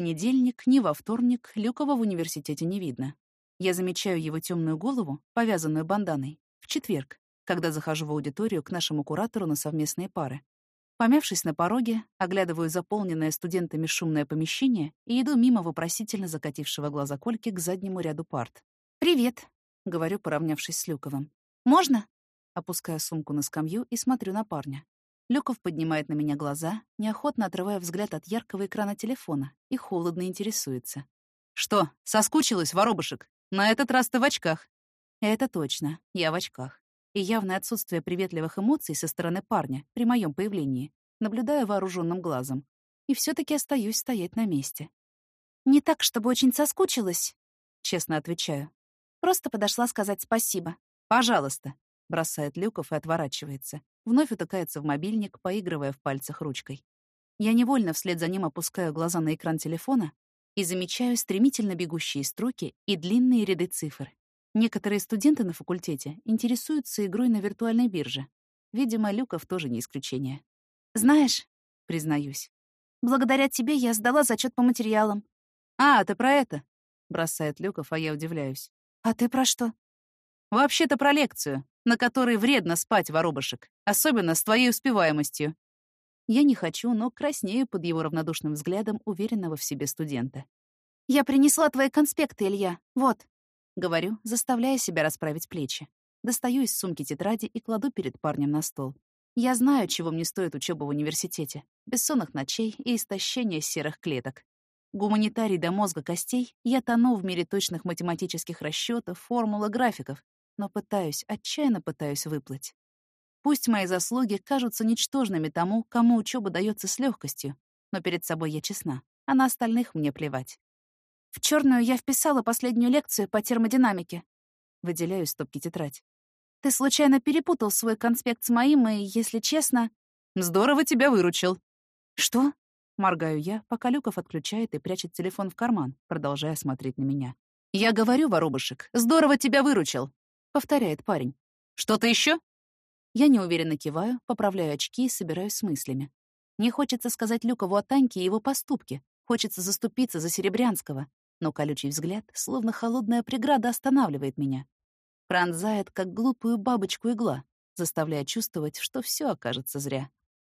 понедельник, ни во вторник Люкова в университете не видно. Я замечаю его темную голову, повязанную банданой, в четверг, когда захожу в аудиторию к нашему куратору на совместные пары. Помявшись на пороге, оглядываю заполненное студентами шумное помещение и иду мимо вопросительно закатившего глаза Кольки к заднему ряду парт. «Привет», — говорю, поравнявшись с Люковым. «Можно?» Опускаю сумку на скамью и смотрю на парня. Люков поднимает на меня глаза, неохотно отрывая взгляд от яркого экрана телефона, и холодно интересуется. «Что, соскучилась, воробушек? На этот раз ты в очках». «Это точно, я в очках. И явное отсутствие приветливых эмоций со стороны парня при моем появлении наблюдаю вооруженным глазом. И все таки остаюсь стоять на месте. «Не так, чтобы очень соскучилась», — честно отвечаю. «Просто подошла сказать спасибо. Пожалуйста», — бросает Люков и отворачивается вновь утыкается в мобильник, поигрывая в пальцах ручкой. Я невольно вслед за ним опускаю глаза на экран телефона и замечаю стремительно бегущие строки и длинные ряды цифр. Некоторые студенты на факультете интересуются игрой на виртуальной бирже. Видимо, Люков тоже не исключение. «Знаешь», — признаюсь, «благодаря тебе я сдала зачет по материалам». «А, ты про это?» — бросает Люков, а я удивляюсь. «А ты про что?» «Вообще-то про лекцию на которой вредно спать, воробушек, особенно с твоей успеваемостью. Я не хочу, но краснею под его равнодушным взглядом уверенного в себе студента. «Я принесла твои конспекты, Илья. Вот», — говорю, заставляя себя расправить плечи. Достаю из сумки тетради и кладу перед парнем на стол. Я знаю, чего мне стоит учеба в университете. Бессонных ночей и истощение серых клеток. Гуманитарий до мозга костей, я тону в мире точных математических расчетов, формул и графиков, но пытаюсь, отчаянно пытаюсь выплыть. Пусть мои заслуги кажутся ничтожными тому, кому учеба дается с легкостью, но перед собой я честна, а на остальных мне плевать. В черную я вписала последнюю лекцию по термодинамике. Выделяю стопки тетрадь. Ты случайно перепутал свой конспект с моим, и, если честно... Здорово тебя выручил. Что? Моргаю я, пока Люков отключает и прячет телефон в карман, продолжая смотреть на меня. Я говорю, воробушек, здорово тебя выручил. — повторяет парень. «Что-то еще? Я неуверенно киваю, поправляю очки и собираюсь с мыслями. Не хочется сказать Люкову о Таньке и его поступке. Хочется заступиться за Серебрянского. Но колючий взгляд, словно холодная преграда, останавливает меня. Пронзает, как глупую бабочку игла, заставляя чувствовать, что все окажется зря.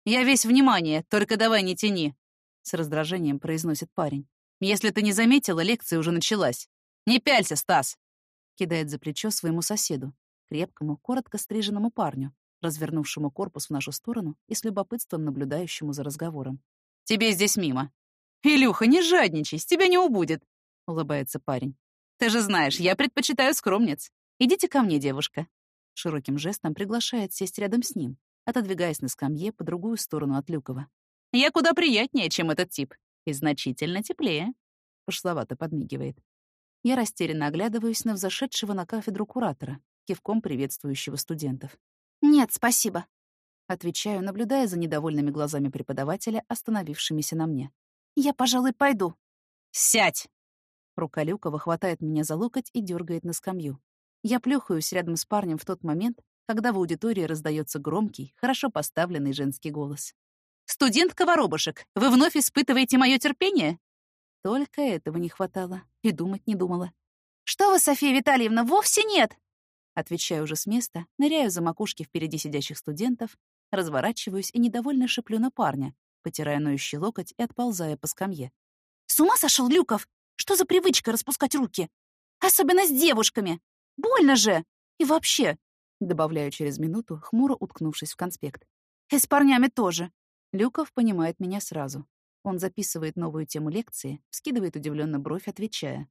«Я весь внимание, только давай не тяни!» С раздражением произносит парень. «Если ты не заметила, лекция уже началась. Не пялься, Стас!» Кидает за плечо своему соседу, крепкому, коротко стриженному парню, развернувшему корпус в нашу сторону и с любопытством наблюдающему за разговором. «Тебе здесь мимо». «Илюха, не жадничай, с тебя не убудет», — улыбается парень. «Ты же знаешь, я предпочитаю скромниц. Идите ко мне, девушка». Широким жестом приглашает сесть рядом с ним, отодвигаясь на скамье по другую сторону от Люкова. «Я куда приятнее, чем этот тип. И значительно теплее», — пошловато подмигивает. Я растерянно оглядываюсь на взошедшего на кафедру куратора, кивком приветствующего студентов. «Нет, спасибо», — отвечаю, наблюдая за недовольными глазами преподавателя, остановившимися на мне. «Я, пожалуй, пойду». «Сядь!» Рука Люкова хватает меня за локоть и дергает на скамью. Я плюхаюсь рядом с парнем в тот момент, когда в аудитории раздается громкий, хорошо поставленный женский голос. «Студентка Воробушек, вы вновь испытываете мое терпение?» Только этого не хватало. И думать не думала. «Что вы, София Витальевна, вовсе нет!» Отвечаю уже с места, ныряю за макушки впереди сидящих студентов, разворачиваюсь и недовольно шеплю на парня, потирая ноющий локоть и отползая по скамье. «С ума сошел Люков! Что за привычка распускать руки? Особенно с девушками! Больно же! И вообще...» Добавляю через минуту, хмуро уткнувшись в конспект. «И с парнями тоже!» Люков понимает меня сразу. Он записывает новую тему лекции, скидывает удивленно бровь, отвечая.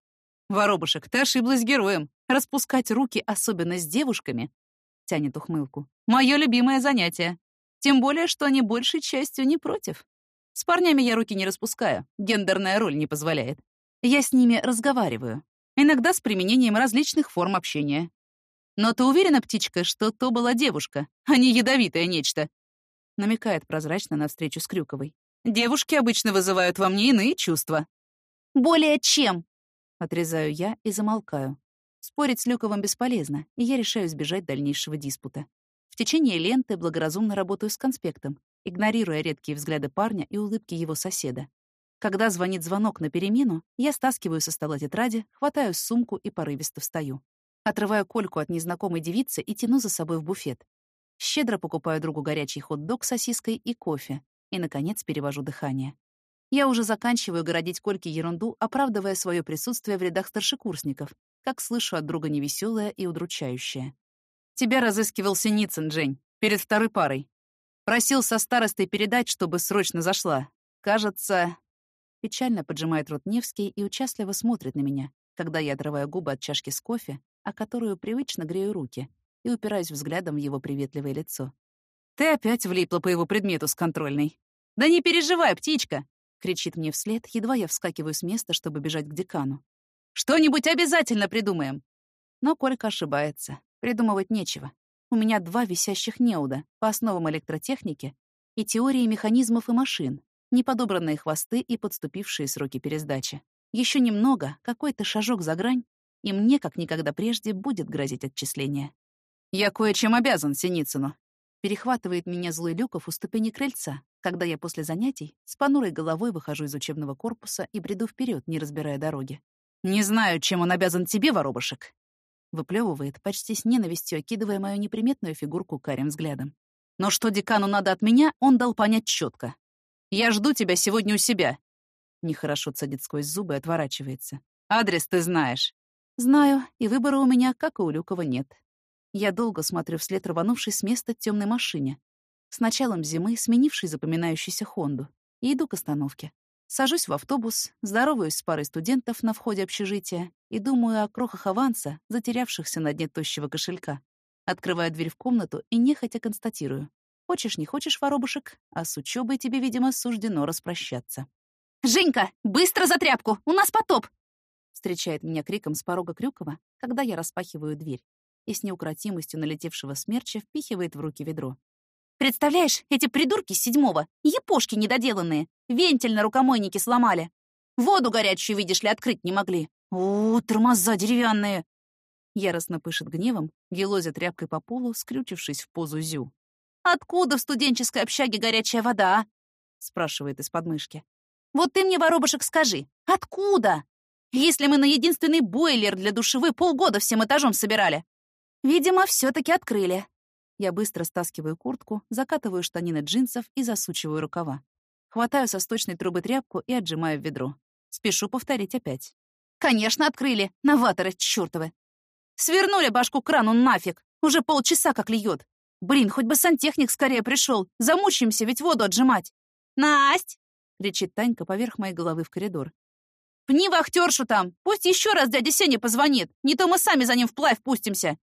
«Воробушек, ты ошиблась героем. Распускать руки, особенно с девушками», — тянет ухмылку. «Мое любимое занятие. Тем более, что они большей частью не против. С парнями я руки не распускаю, гендерная роль не позволяет. Я с ними разговариваю, иногда с применением различных форм общения. Но ты уверена, птичка, что то была девушка, а не ядовитое нечто?» намекает прозрачно на встречу с Крюковой. Девушки обычно вызывают во мне иные чувства». «Более чем!» — отрезаю я и замолкаю. Спорить с Люковым бесполезно, и я решаю избежать дальнейшего диспута. В течение ленты благоразумно работаю с конспектом, игнорируя редкие взгляды парня и улыбки его соседа. Когда звонит звонок на перемену, я стаскиваю со стола тетради, хватаю сумку и порывисто встаю. Отрываю кольку от незнакомой девицы и тяну за собой в буфет. Щедро покупаю другу горячий хот-дог с сосиской и кофе. И, наконец, перевожу дыхание. Я уже заканчиваю городить Кольке ерунду, оправдывая свое присутствие в рядах старшекурсников, как слышу от друга невеселое и удручающее. «Тебя разыскивал Синицын, Жень, перед второй парой. Просил со старостой передать, чтобы срочно зашла. Кажется...» Печально поджимает рот Невский и участливо смотрит на меня, когда я отрываю губы от чашки с кофе, о которую привычно грею руки, и упираюсь взглядом в его приветливое лицо. «Ты опять влипла по его предмету с контрольной. Да не переживай, птичка!» кричит мне вслед, едва я вскакиваю с места, чтобы бежать к декану. «Что-нибудь обязательно придумаем!» Но Колька ошибается. Придумывать нечего. У меня два висящих неуда по основам электротехники и теории механизмов и машин, неподобранные хвосты и подступившие сроки пересдачи. Еще немного, какой-то шажок за грань, и мне, как никогда прежде, будет грозить отчисление. «Я кое-чем обязан Синицыну», Перехватывает меня злой Люков у ступени крыльца, когда я после занятий с понурой головой выхожу из учебного корпуса и бреду вперед, не разбирая дороги. «Не знаю, чем он обязан тебе, воробушек!» Выплевывает, почти с ненавистью окидывая мою неприметную фигурку карим взглядом. «Но что декану надо от меня, он дал понять четко. Я жду тебя сегодня у себя!» Нехорошо цедит сквозь зубы и отворачивается. «Адрес ты знаешь». «Знаю, и выбора у меня, как и у Люкова, нет. Я долго смотрю вслед рванувшей с места темной машине. С началом зимы, сменившей запоминающуюся Хонду. И иду к остановке. Сажусь в автобус, здороваюсь с парой студентов на входе общежития и думаю о крохах аванса, затерявшихся на дне тощего кошелька. Открываю дверь в комнату и нехотя констатирую. Хочешь, не хочешь, воробушек, а с учебой тебе, видимо, суждено распрощаться. «Женька, быстро за тряпку! У нас потоп!» Встречает меня криком с порога Крюкова, когда я распахиваю дверь и с неукротимостью налетевшего смерча впихивает в руки ведро. «Представляешь, эти придурки с седьмого, епошки недоделанные, вентиль на рукомойнике сломали. Воду горячую, видишь ли, открыть не могли. У, тормоза деревянные!» Яростно пышет гневом, гелозя тряпкой по полу, скрючившись в позу зю. «Откуда в студенческой общаге горячая вода, а?» спрашивает из подмышки. «Вот ты мне, воробушек, скажи, откуда? Если мы на единственный бойлер для душевой полгода всем этажом собирали, Видимо, все таки открыли. Я быстро стаскиваю куртку, закатываю штанины джинсов и засучиваю рукава. Хватаю со сточной трубы тряпку и отжимаю в ведро. Спешу повторить опять. «Конечно, открыли! Новаторы чёртовы! Свернули башку крану нафиг! Уже полчаса как льет! Блин, хоть бы сантехник скорее пришел! Замучаемся ведь воду отжимать!» «Насть!» — кричит Танька поверх моей головы в коридор. «Пни вахтершу там! Пусть еще раз дядя Сеня позвонит! Не то мы сами за ним вплавь пустимся!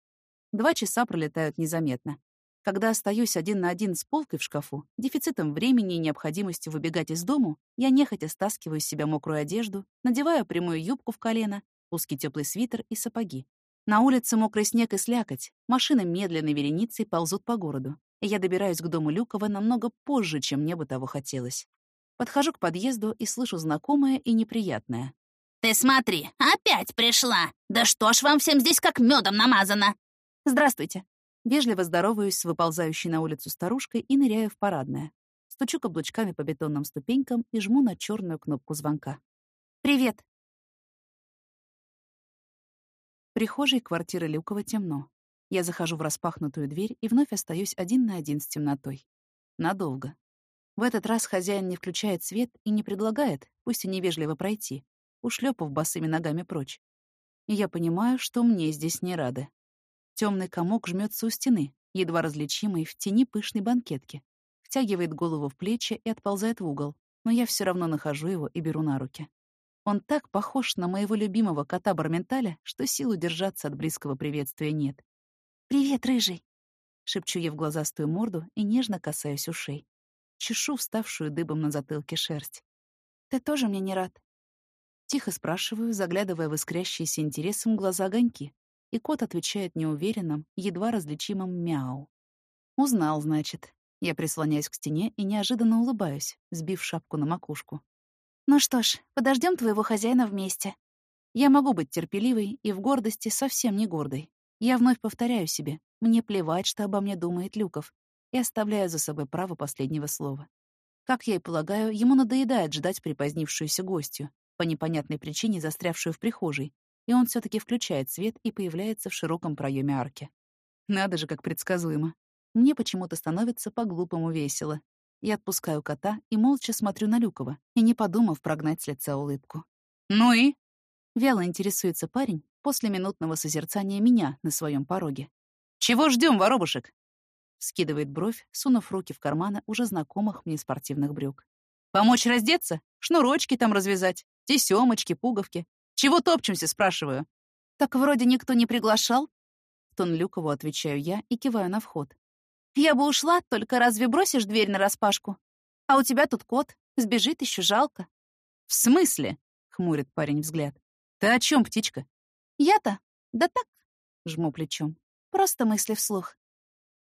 Два часа пролетают незаметно. Когда остаюсь один на один с полкой в шкафу, дефицитом времени и необходимостью выбегать из дому, я нехотя стаскиваю с себя мокрую одежду, надеваю прямую юбку в колено, узкий теплый свитер и сапоги. На улице мокрый снег и слякоть, машины медленной вереницей ползут по городу, и я добираюсь к дому Люкова намного позже, чем мне бы того хотелось. Подхожу к подъезду и слышу знакомое и неприятное. «Ты смотри, опять пришла! Да что ж вам всем здесь как медом намазано!» «Здравствуйте». Вежливо здороваюсь с выползающей на улицу старушкой и ныряю в парадное. Стучу каблучками по бетонным ступенькам и жму на черную кнопку звонка. «Привет». В прихожей квартиры Люкова темно. Я захожу в распахнутую дверь и вновь остаюсь один на один с темнотой. Надолго. В этот раз хозяин не включает свет и не предлагает, пусть и невежливо пройти, ушлепав босыми ногами прочь. И я понимаю, что мне здесь не рады. Темный комок жмется у стены, едва различимый в тени пышной банкетки. Втягивает голову в плечи и отползает в угол, но я все равно нахожу его и беру на руки. Он так похож на моего любимого кота Барменталя, что сил удержаться от близкого приветствия нет. «Привет, рыжий!» Шепчу я в глазастую морду и нежно касаюсь ушей. Чешу вставшую дыбом на затылке шерсть. «Ты тоже мне не рад?» Тихо спрашиваю, заглядывая в искрящиеся интересом глаза огоньки, и кот отвечает неуверенным, едва различимым мяу. «Узнал, значит». Я прислоняюсь к стене и неожиданно улыбаюсь, сбив шапку на макушку. «Ну что ж, подождем твоего хозяина вместе». Я могу быть терпеливой и в гордости совсем не гордой. Я вновь повторяю себе, мне плевать, что обо мне думает Люков, и оставляю за собой право последнего слова. Как я и полагаю, ему надоедает ждать припозднившуюся гостью, по непонятной причине застрявшую в прихожей, и он все таки включает свет и появляется в широком проеме арки. Надо же, как предсказуемо. Мне почему-то становится по-глупому весело. Я отпускаю кота и молча смотрю на Люкова, и не подумав прогнать с лица улыбку. «Ну и?» — вяло интересуется парень после минутного созерцания меня на своем пороге. «Чего ждем, воробушек?» Скидывает бровь, сунув руки в карманы уже знакомых мне спортивных брюк. «Помочь раздеться? Шнурочки там развязать? Тесёмочки, пуговки? Чего топчемся, спрашиваю?» «Так вроде никто не приглашал?» Тон Люкову отвечаю я и киваю на вход. «Я бы ушла, только разве бросишь дверь нараспашку? А у тебя тут кот, сбежит еще жалко». «В смысле?» — хмурит парень взгляд. «Ты о чем, птичка?» «Я-то? Да так», — жму плечом. «Просто мысли вслух.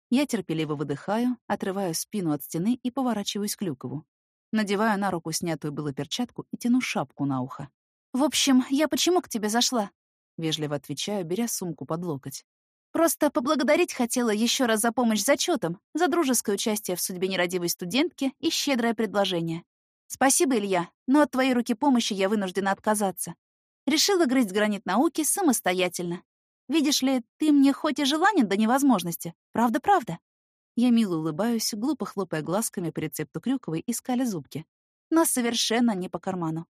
Я терпеливо выдыхаю, отрываю спину от стены и поворачиваюсь к Люкову. Надеваю на руку снятую было перчатку и тяну шапку на ухо. «В общем, я почему к тебе зашла?» Вежливо отвечаю, беря сумку под локоть. «Просто поблагодарить хотела еще раз за помощь зачетом, за дружеское участие в судьбе нерадивой студентки и щедрое предложение. Спасибо, Илья, но от твоей руки помощи я вынуждена отказаться. Решила грызть гранит науки самостоятельно. Видишь ли, ты мне хоть и желанен до невозможности. Правда-правда. Я мило улыбаюсь, глупо хлопая глазками по рецепту Крюковой и скаля зубки. Но совершенно не по карману.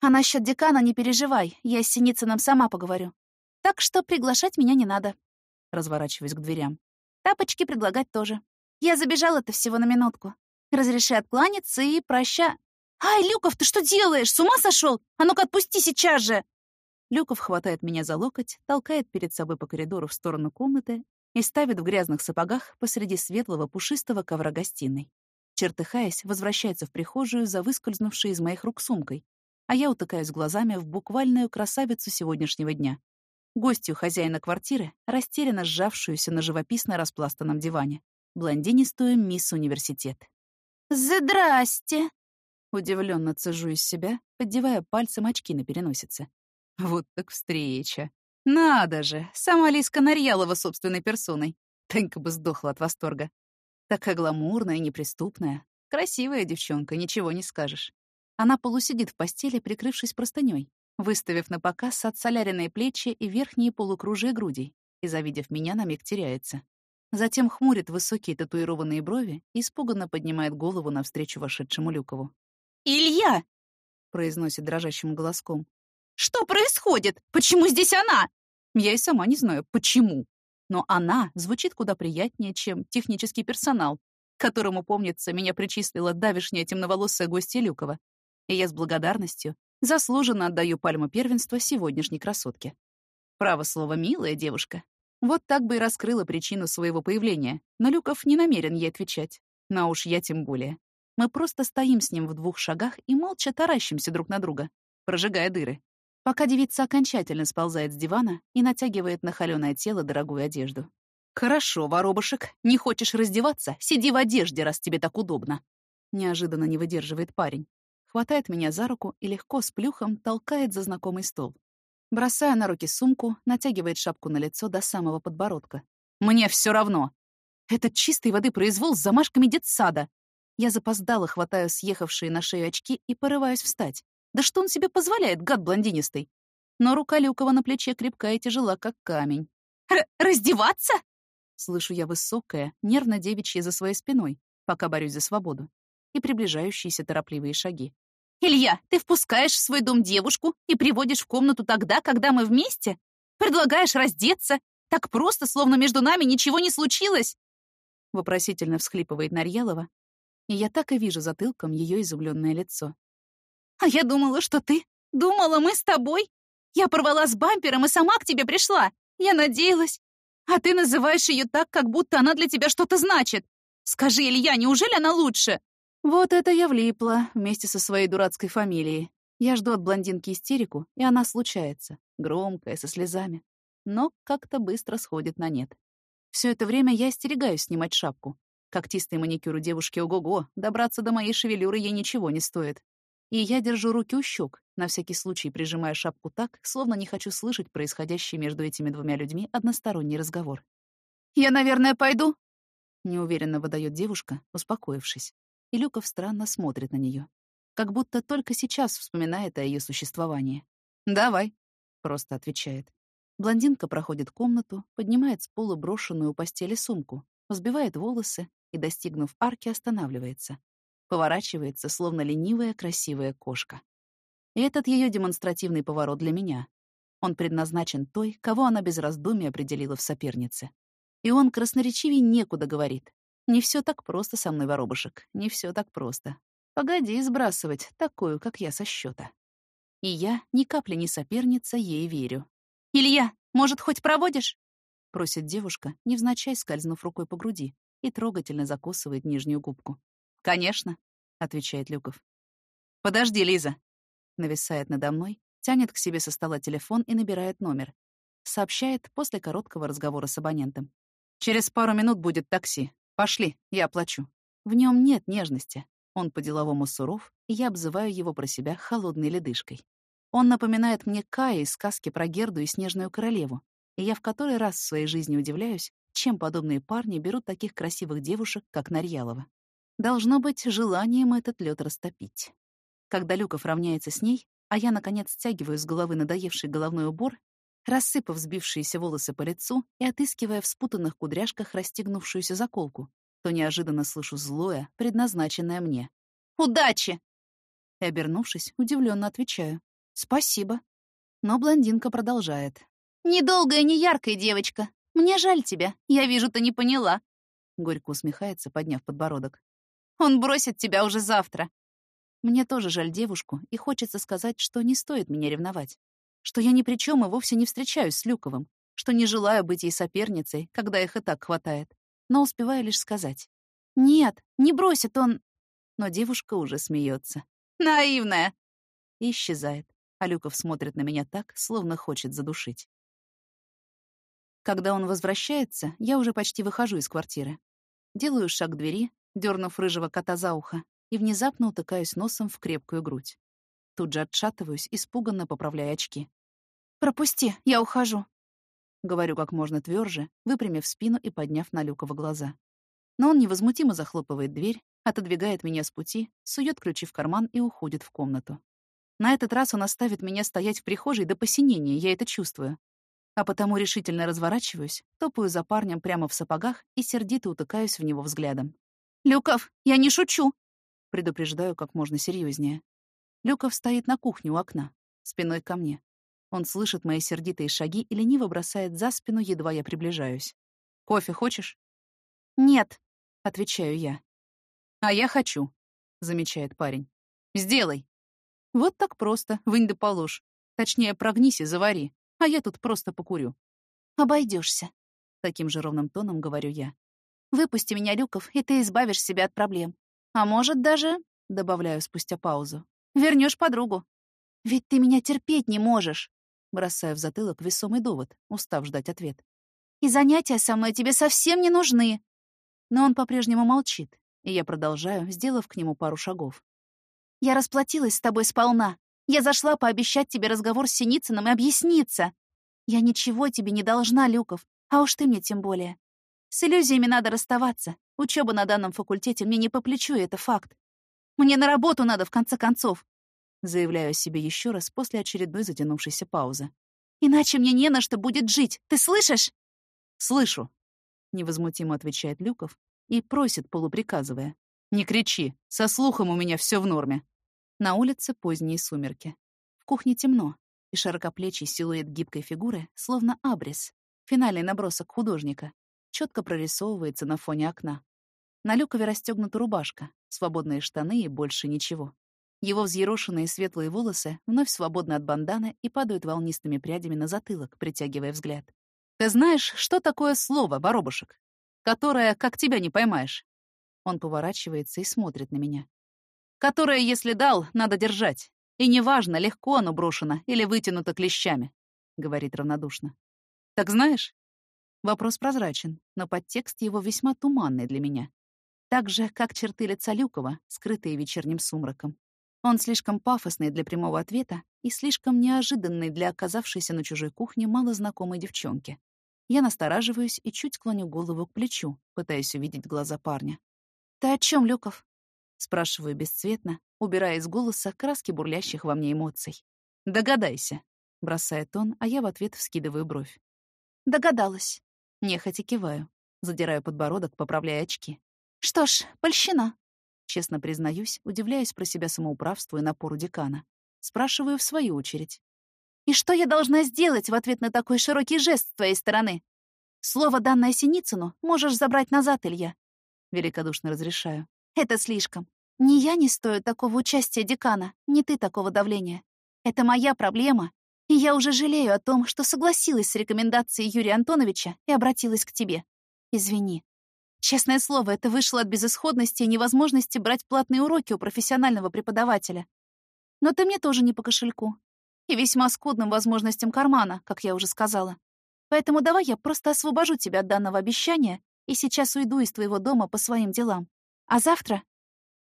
А насчет декана не переживай, я с Синицыным сама поговорю. Так что приглашать меня не надо. Разворачиваюсь к дверям. Тапочки предлагать тоже. Я забежала-то всего на минутку. Разреши откланяться и проща... «Ай, Люков, ты что делаешь? С ума сошел? А ну-ка отпусти сейчас же!» Люков хватает меня за локоть, толкает перед собой по коридору в сторону комнаты и ставит в грязных сапогах посреди светлого пушистого ковра гостиной. Чертыхаясь, возвращается в прихожую за выскользнувшей из моих рук сумкой, а я утыкаюсь глазами в буквальную красавицу сегодняшнего дня. Гостью хозяина квартиры, растерянно сжавшуюся на живописно распластанном диване, блондинистую мисс университет. «Здрасте!» Удивленно цежу из себя, поддевая пальцем очки на переносице. Вот так встреча. Надо же, сама Лиска Нарьялова собственной персоной. Танька бы сдохла от восторга. Такая гламурная, неприступная. Красивая девчонка, ничего не скажешь. Она полусидит в постели, прикрывшись простыней, выставив на показ отсоляренные плечи и верхние полукружия грудей, и, завидев меня, на миг теряется. Затем хмурит высокие татуированные брови и испуганно поднимает голову навстречу вошедшему Люкову. «Илья!» — произносит дрожащим голоском. Что происходит? Почему здесь она? Я и сама не знаю, почему. Но она звучит куда приятнее, чем технический персонал, которому, помнится, меня причислила давишняя темноволосая гостья Люкова. И я с благодарностью заслуженно отдаю пальму первенства сегодняшней красотке. Право слово, милая девушка. Вот так бы и раскрыла причину своего появления, но Люков не намерен ей отвечать. Но уж я тем более. Мы просто стоим с ним в двух шагах и молча таращимся друг на друга, прожигая дыры пока девица окончательно сползает с дивана и натягивает на холёное тело дорогую одежду. «Хорошо, воробушек, не хочешь раздеваться? Сиди в одежде, раз тебе так удобно!» Неожиданно не выдерживает парень. Хватает меня за руку и легко с плюхом толкает за знакомый стол. Бросая на руки сумку, натягивает шапку на лицо до самого подбородка. «Мне все равно!» «Это чистой воды произвол с замашками детсада!» Я запоздала, хватаю съехавшие на шею очки и порываюсь встать. Да что он себе позволяет, гад блондинистый? Но рука Люкова на плече крепкая и тяжела, как камень. Р «Раздеваться?» Слышу я высокое, нервно девичье за своей спиной, пока борюсь за свободу, и приближающиеся торопливые шаги. «Илья, ты впускаешь в свой дом девушку и приводишь в комнату тогда, когда мы вместе? Предлагаешь раздеться? Так просто, словно между нами ничего не случилось?» Вопросительно всхлипывает Нарьялова, и я так и вижу затылком ее изумленное лицо. А я думала, что ты. Думала, мы с тобой. Я порвала с бампером и сама к тебе пришла. Я надеялась. А ты называешь ее так, как будто она для тебя что-то значит. Скажи, Илья, неужели она лучше? Вот это я влипла вместе со своей дурацкой фамилией. Я жду от блондинки истерику, и она случается. Громкая, со слезами. Но как-то быстро сходит на нет. Все это время я остерегаюсь снимать шапку. Когтистый маникюр у девушки ого-го, добраться до моей шевелюры ей ничего не стоит. И я держу руки у щек, на всякий случай прижимая шапку так, словно не хочу слышать происходящий между этими двумя людьми односторонний разговор. «Я, наверное, пойду?» Неуверенно выдает девушка, успокоившись. И Люков странно смотрит на нее, как будто только сейчас вспоминает о ее существовании. «Давай», — просто отвечает. Блондинка проходит комнату, поднимает с пола брошенную у постели сумку, взбивает волосы и, достигнув арки, останавливается. Поворачивается, словно ленивая красивая кошка. И этот ее демонстративный поворот для меня. Он предназначен той, кого она без раздумий определила в сопернице. И он красноречивей некуда говорит. Не все так просто со мной, воробушек, не все так просто. Погоди сбрасывать такую, как я, со счета. И я, ни капли не соперница, ей верю. «Илья, может, хоть проводишь?» — просит девушка, невзначай скользнув рукой по груди, и трогательно закусывает нижнюю губку. «Конечно», — отвечает Люков. «Подожди, Лиза», нависает надо мной, тянет к себе со стола телефон и набирает номер. Сообщает после короткого разговора с абонентом. «Через пару минут будет такси. Пошли, я оплачу». В нем нет нежности. Он по-деловому суров, и я обзываю его про себя холодной ледышкой. Он напоминает мне Кая из сказки про Герду и Снежную Королеву, и я в который раз в своей жизни удивляюсь, чем подобные парни берут таких красивых девушек, как Нарьялова. Должно быть желанием этот лед растопить. Когда Люков равняется с ней, а я, наконец, стягиваю с головы надоевший головной убор, рассыпав сбившиеся волосы по лицу и отыскивая в спутанных кудряшках расстегнувшуюся заколку, то неожиданно слышу злое, предназначенное мне. «Удачи!» И, обернувшись, удивленно отвечаю. «Спасибо». Но блондинка продолжает. «Недолгая, не яркая девочка. Мне жаль тебя. Я вижу, ты не поняла». Горько усмехается, подняв подбородок. «Он бросит тебя уже завтра. Мне тоже жаль девушку, и хочется сказать, что не стоит меня ревновать. Что я ни при чем и вовсе не встречаюсь с Люковым. Что не желаю быть ей соперницей, когда их и так хватает. Но успеваю лишь сказать. «Нет, не бросит он...» Но девушка уже смеется. «Наивная!» И исчезает. А Люков смотрит на меня так, словно хочет задушить. Когда он возвращается, я уже почти выхожу из квартиры. Делаю шаг к двери, дернув рыжего кота за ухо, и внезапно утыкаюсь носом в крепкую грудь. Тут же отшатываюсь, испуганно поправляя очки. «Пропусти, я ухожу», — говорю как можно тверже, выпрямив спину и подняв на Люкова глаза. Но он невозмутимо захлопывает дверь, отодвигает меня с пути, сует ключи в карман и уходит в комнату. На этот раз он оставит меня стоять в прихожей до посинения, я это чувствую. А потому решительно разворачиваюсь, топаю за парнем прямо в сапогах и сердито утыкаюсь в него взглядом. «Люков, я не шучу!» Предупреждаю как можно серьезнее. Люков стоит на кухне у окна, спиной ко мне. Он слышит мои сердитые шаги и лениво бросает за спину, едва я приближаюсь. «Кофе хочешь?» «Нет», — отвечаю я. «А я хочу», — замечает парень. «Сделай». Вот так просто, вынь да положь. Точнее, прогнись и завари, а я тут просто покурю. Обойдешься, таким же ровным тоном говорю я. Выпусти меня, Люков, и ты избавишь себя от проблем. А может, даже, — добавляю спустя паузу, — вернешь подругу. Ведь ты меня терпеть не можешь. Бросаю в затылок весомый довод, устав ждать ответ. И занятия со мной тебе совсем не нужны. Но он по-прежнему молчит, и я продолжаю, сделав к нему пару шагов. Я расплатилась с тобой сполна. Я зашла пообещать тебе разговор с Синицыным и объясниться. Я ничего тебе не должна, Люков, а уж ты мне тем более. С иллюзиями надо расставаться. Учеба на данном факультете мне не по плечу, и это факт. Мне на работу надо, в конце концов. Заявляю о себе еще раз после очередной затянувшейся паузы. Иначе мне не на что будет жить. Ты слышишь? Слышу. Невозмутимо отвечает Люков и просит, полуприказывая. Не кричи, со слухом у меня все в норме. На улице поздние сумерки. В кухне темно, и широкоплечий силуэт гибкой фигуры, словно абрис, финальный набросок художника, четко прорисовывается на фоне окна. На Люкове расстегнута рубашка, свободные штаны и больше ничего. Его взъерошенные светлые волосы вновь свободны от банданы и падают волнистыми прядями на затылок, притягивая взгляд. «Ты знаешь, что такое слово, воробушек? Которое, как тебя не поймаешь?» Он поворачивается и смотрит на меня. «Которое, если дал, надо держать. И неважно, легко оно брошено или вытянуто клещами», — говорит равнодушно. «Так знаешь?» Вопрос прозрачен, но подтекст его весьма туманный для меня. Так же, как черты лица Люкова, скрытые вечерним сумраком. Он слишком пафосный для прямого ответа и слишком неожиданный для оказавшейся на чужой кухне малознакомой девчонки. Я настораживаюсь и чуть клоню голову к плечу, пытаясь увидеть глаза парня. «Ты о чем, Люков?» Спрашиваю бесцветно, убирая из голоса краски бурлящих во мне эмоций. «Догадайся», — бросает он, а я в ответ вскидываю бровь. «Догадалась». Нехотя киваю, задираю подбородок, поправляя очки. «Что ж, польщина». Честно признаюсь, удивляюсь про себя самоуправству и напору декана. Спрашиваю в свою очередь. «И что я должна сделать в ответ на такой широкий жест с твоей стороны? Слово, данное Синицыну, можешь забрать назад, Илья». Великодушно разрешаю. «Это слишком. Ни я не стою такого участия декана, ни ты такого давления. Это моя проблема, и я уже жалею о том, что согласилась с рекомендацией Юрия Антоновича и обратилась к тебе. Извини. Честное слово, это вышло от безысходности и невозможности брать платные уроки у профессионального преподавателя. Но ты мне тоже не по кошельку. И весьма скудным возможностям кармана, как я уже сказала. Поэтому давай я просто освобожу тебя от данного обещания и сейчас уйду из твоего дома по своим делам. А завтра...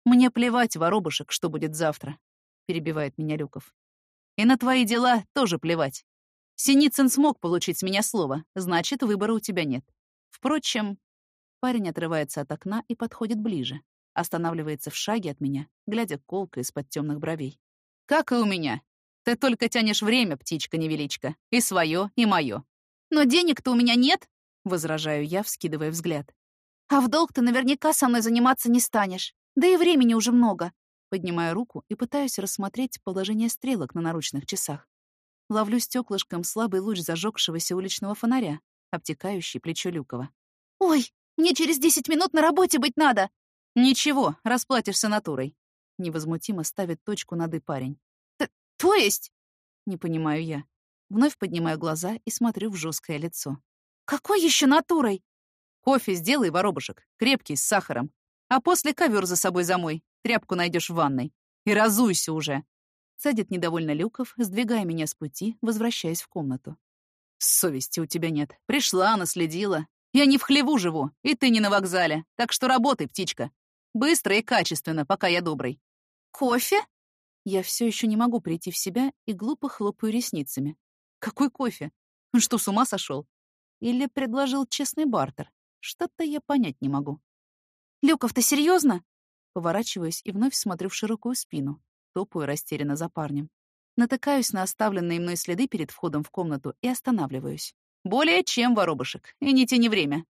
Мне плевать, воробушек, что будет завтра, — перебивает меня Люков. И на твои дела тоже плевать. Синицын смог получить с меня слово, значит, выбора у тебя нет. Впрочем, парень отрывается от окна и подходит ближе. Останавливается в шаге от меня, глядя колко из-под темных бровей. Как и у меня. Ты только тянешь время, птичка-невеличка. И свое, и мое. Но денег-то у меня нет, возражаю я, вскидывая взгляд. А в долг ты наверняка со мной заниматься не станешь. Да и времени уже много. Поднимаю руку и пытаюсь рассмотреть положение стрелок на наручных часах. Ловлю стеклышком слабый луч зажегшегося уличного фонаря, обтекающий плечо Люкова. «Ой, мне через десять минут на работе быть надо!» «Ничего, расплатишься натурой». Невозмутимо ставит точку над «и» парень. Т «То есть?» Не понимаю я. Вновь поднимаю глаза и смотрю в жесткое лицо. «Какой еще натурой?» «Кофе сделай, воробушек, крепкий, с сахаром. А после ковер за собой замой, тряпку найдешь в ванной. И разуйся уже!» Садит недовольно Люков, сдвигая меня с пути, возвращаясь в комнату. «Совести у тебя нет. Пришла, наследила. Я не в хлеву живу, и ты не на вокзале. Так что работай, птичка. Быстро и качественно, пока я добрый». «Кофе?» Я все еще не могу прийти в себя и глупо хлопаю ресницами. «Какой кофе? Он что, с ума сошел? Или предложил честный бартер? Что-то я понять не могу». «Люков, ты серьезно? Поворачиваюсь и вновь смотрю в широкую спину. Топаю растерянно за парнем. Натыкаюсь на оставленные мной следы перед входом в комнату и останавливаюсь. «Более чем, воробушек, и не тяни время».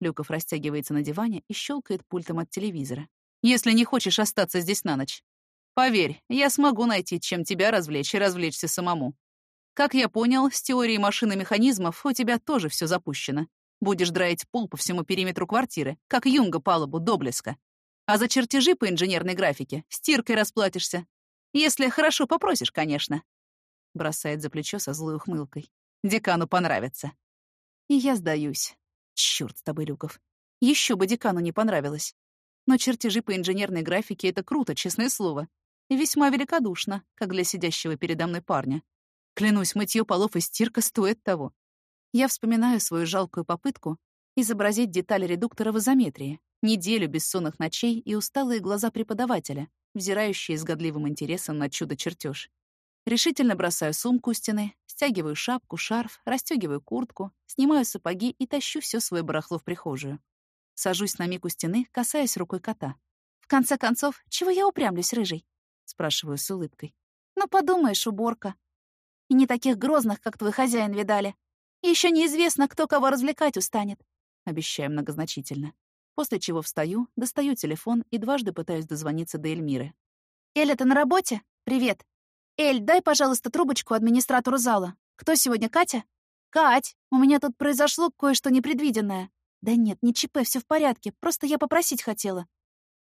Люков растягивается на диване и щелкает пультом от телевизора. «Если не хочешь остаться здесь на ночь. Поверь, я смогу найти, чем тебя развлечь и развлечься самому. Как я понял, с теорией машин и механизмов у тебя тоже все запущено. Будешь драить пол по всему периметру квартиры, как юнга палубу до блеска. А за чертежи по инженерной графике стиркой расплатишься. Если хорошо попросишь, конечно. Бросает за плечо со злой ухмылкой. Декану понравится. И я сдаюсь. Чёрт с тобой, Люков. Еще бы декану не понравилось. Но чертежи по инженерной графике — это круто, честное слово. И весьма великодушно, как для сидящего передо мной парня. Клянусь, мытье полов и стирка стоит того. Я вспоминаю свою жалкую попытку изобразить детали редуктора в изометрии, неделю бессонных ночей и усталые глаза преподавателя, взирающие с годливым интересом на чудо-чертеж. Решительно бросаю сумку у стены, стягиваю шапку, шарф, расстегиваю куртку, снимаю сапоги и тащу все свое барахло в прихожую. Сажусь на миг у стены, касаясь рукой кота. «В конце концов, чего я упрямлюсь, рыжий?» — спрашиваю с улыбкой. «Ну, подумаешь, уборка. И не таких грозных, как твой хозяин, видали. Еще неизвестно, кто кого развлекать устанет», — обещаю многозначительно после чего встаю, достаю телефон и дважды пытаюсь дозвониться до Эльмиры. «Эль, ты на работе? Привет. Эль, дай, пожалуйста, трубочку администратору зала. Кто сегодня, Катя? Кать, у меня тут произошло кое-что непредвиденное. Да нет, не ЧП, все в порядке, просто я попросить хотела.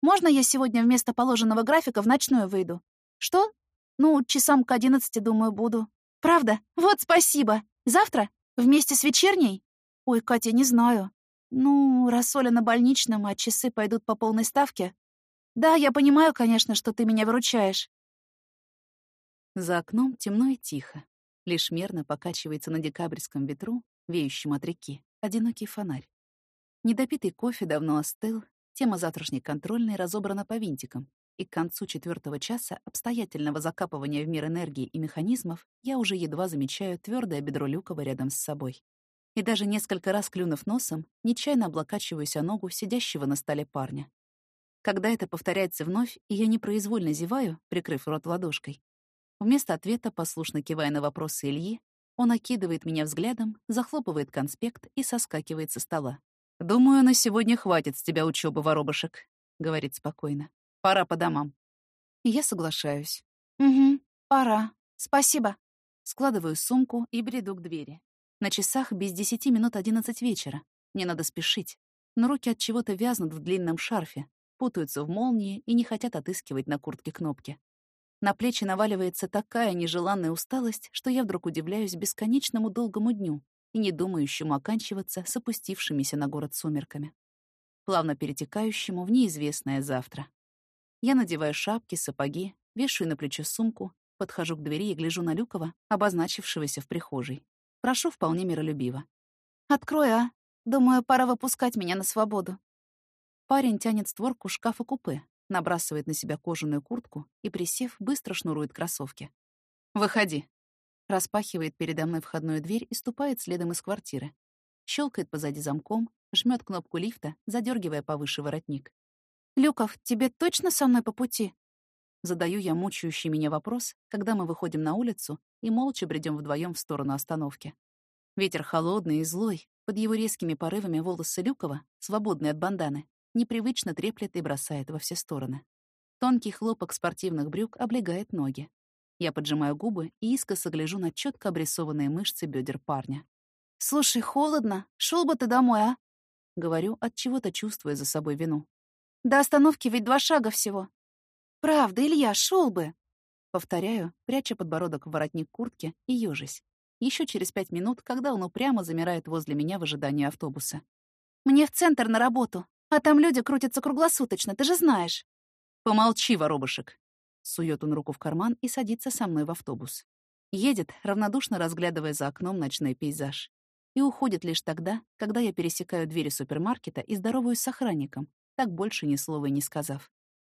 Можно я сегодня вместо положенного графика в ночную выйду? Что? Ну, часам к одиннадцати, думаю, буду. Правда? Вот спасибо. Завтра? Вместе с вечерней? Ой, Катя, не знаю. «Ну, раз Оля на больничном, а часы пойдут по полной ставке. Да, я понимаю, конечно, что ты меня выручаешь». За окном темно и тихо. Лишь мерно покачивается на декабрьском ветру, веющем от реки, одинокий фонарь. Недопитый кофе давно остыл, тема завтрашней контрольной разобрана по винтикам. и к концу четвертого часа обстоятельного закапывания в мир энергии и механизмов я уже едва замечаю твердое бедро Люкова рядом с собой. И даже несколько раз клюнув носом, нечаянно облокачиваюсь о ногу сидящего на столе парня. Когда это повторяется вновь, и я непроизвольно зеваю, прикрыв рот ладошкой, вместо ответа, послушно кивая на вопросы Ильи, он окидывает меня взглядом, захлопывает конспект и соскакивает со стола. «Думаю, на сегодня хватит с тебя учебы, воробушек», — говорит спокойно. «Пора по домам». Я соглашаюсь. «Угу, пора. Спасибо». Складываю сумку и бреду к двери. На часах без десяти минут одиннадцать вечера. Мне надо спешить. Но руки от чего-то вязнут в длинном шарфе, путаются в молнии и не хотят отыскивать на куртке кнопки. На плечи наваливается такая нежеланная усталость, что я вдруг удивляюсь бесконечному долгому дню и не думающему оканчиваться с опустившимися на город сумерками. Плавно перетекающему в неизвестное завтра. Я надеваю шапки, сапоги, вешаю на плечо сумку, подхожу к двери и гляжу на Люкова, обозначившегося в прихожей. Прошу вполне миролюбиво. «Открой, а? Думаю, пора выпускать меня на свободу». Парень тянет створку шкафа-купе, набрасывает на себя кожаную куртку и, присев, быстро шнурует кроссовки. «Выходи!» Распахивает передо мной входную дверь и ступает следом из квартиры. Щелкает позади замком, жмет кнопку лифта, задергивая повыше воротник. «Люков, тебе точно со мной по пути?» Задаю я мучающий меня вопрос, когда мы выходим на улицу и молча бредем вдвоем в сторону остановки. Ветер холодный и злой, под его резкими порывами волосы Люкова, свободные от банданы, непривычно треплет и бросает во все стороны. Тонкий хлопок спортивных брюк облегает ноги. Я поджимаю губы и искоса гляжу на четко обрисованные мышцы бедер парня. «Слушай, холодно. Шел бы ты домой, а?» Говорю, от чего-то чувствуя за собой вину. «До остановки ведь два шага всего». «Правда, Илья, шел бы!» Повторяю, пряча подбородок в воротник куртки и ёжись. Еще через пять минут, когда он упрямо замирает возле меня в ожидании автобуса. «Мне в центр на работу. А там люди крутятся круглосуточно, ты же знаешь. Помолчи, воробушек. Сует он руку в карман и садится со мной в автобус. Едет, равнодушно разглядывая за окном ночной пейзаж. И уходит лишь тогда, когда я пересекаю двери супермаркета и здороваюсь с охранником, так больше ни слова не сказав.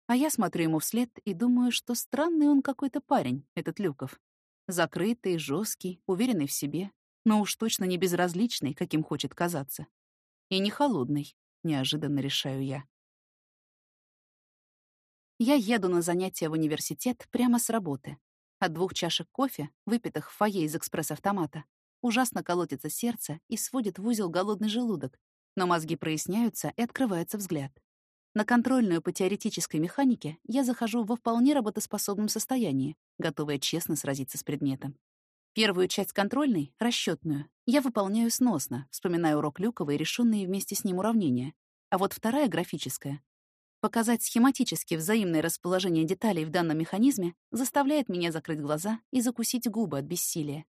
А я смотрю ему вслед и думаю, что странный он какой-то парень, этот Люков. Закрытый, жесткий, уверенный в себе, но уж точно не безразличный, каким хочет казаться. И не холодный, неожиданно решаю я. Я еду на занятия в университет прямо с работы. От двух чашек кофе, выпитых в фойе из экспресс-автомата, ужасно колотится сердце и сводит в узел голодный желудок, но мозги проясняются и открывается взгляд. На контрольную по теоретической механике я захожу во вполне работоспособном состоянии, готовая честно сразиться с предметом. Первую часть контрольной, расчетную, я выполняю сносно, вспоминая урок Люкова и решенные вместе с ним уравнения. А вот вторая, графическая, показать схематически взаимное расположение деталей в данном механизме заставляет меня закрыть глаза и закусить губы от бессилия.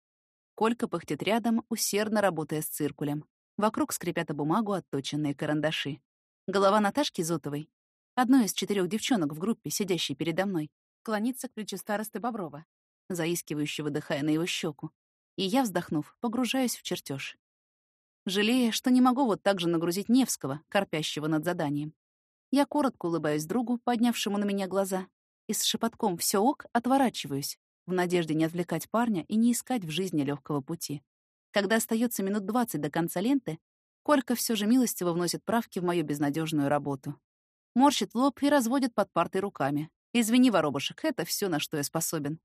Колька пыхтит рядом, усердно работая с циркулем. Вокруг скрипят о бумагу отточенные карандаши. Голова Наташки Зотовой, одной из четырех девчонок в группе, сидящей передо мной, клонится к плечу старосты Боброва заискивающе выдыхая на его щеку. И я, вздохнув, погружаюсь в чертеж. Жалея, что не могу вот так же нагрузить Невского, корпящего над заданием. Я коротко улыбаюсь другу, поднявшему на меня глаза, и с шепотком «все ок» отворачиваюсь, в надежде не отвлекать парня и не искать в жизни легкого пути. Когда остается минут двадцать до конца ленты, Колька все же милостиво вносит правки в мою безнадежную работу. Морщит лоб и разводит под партой руками. «Извини, воробушек, это все, на что я способен.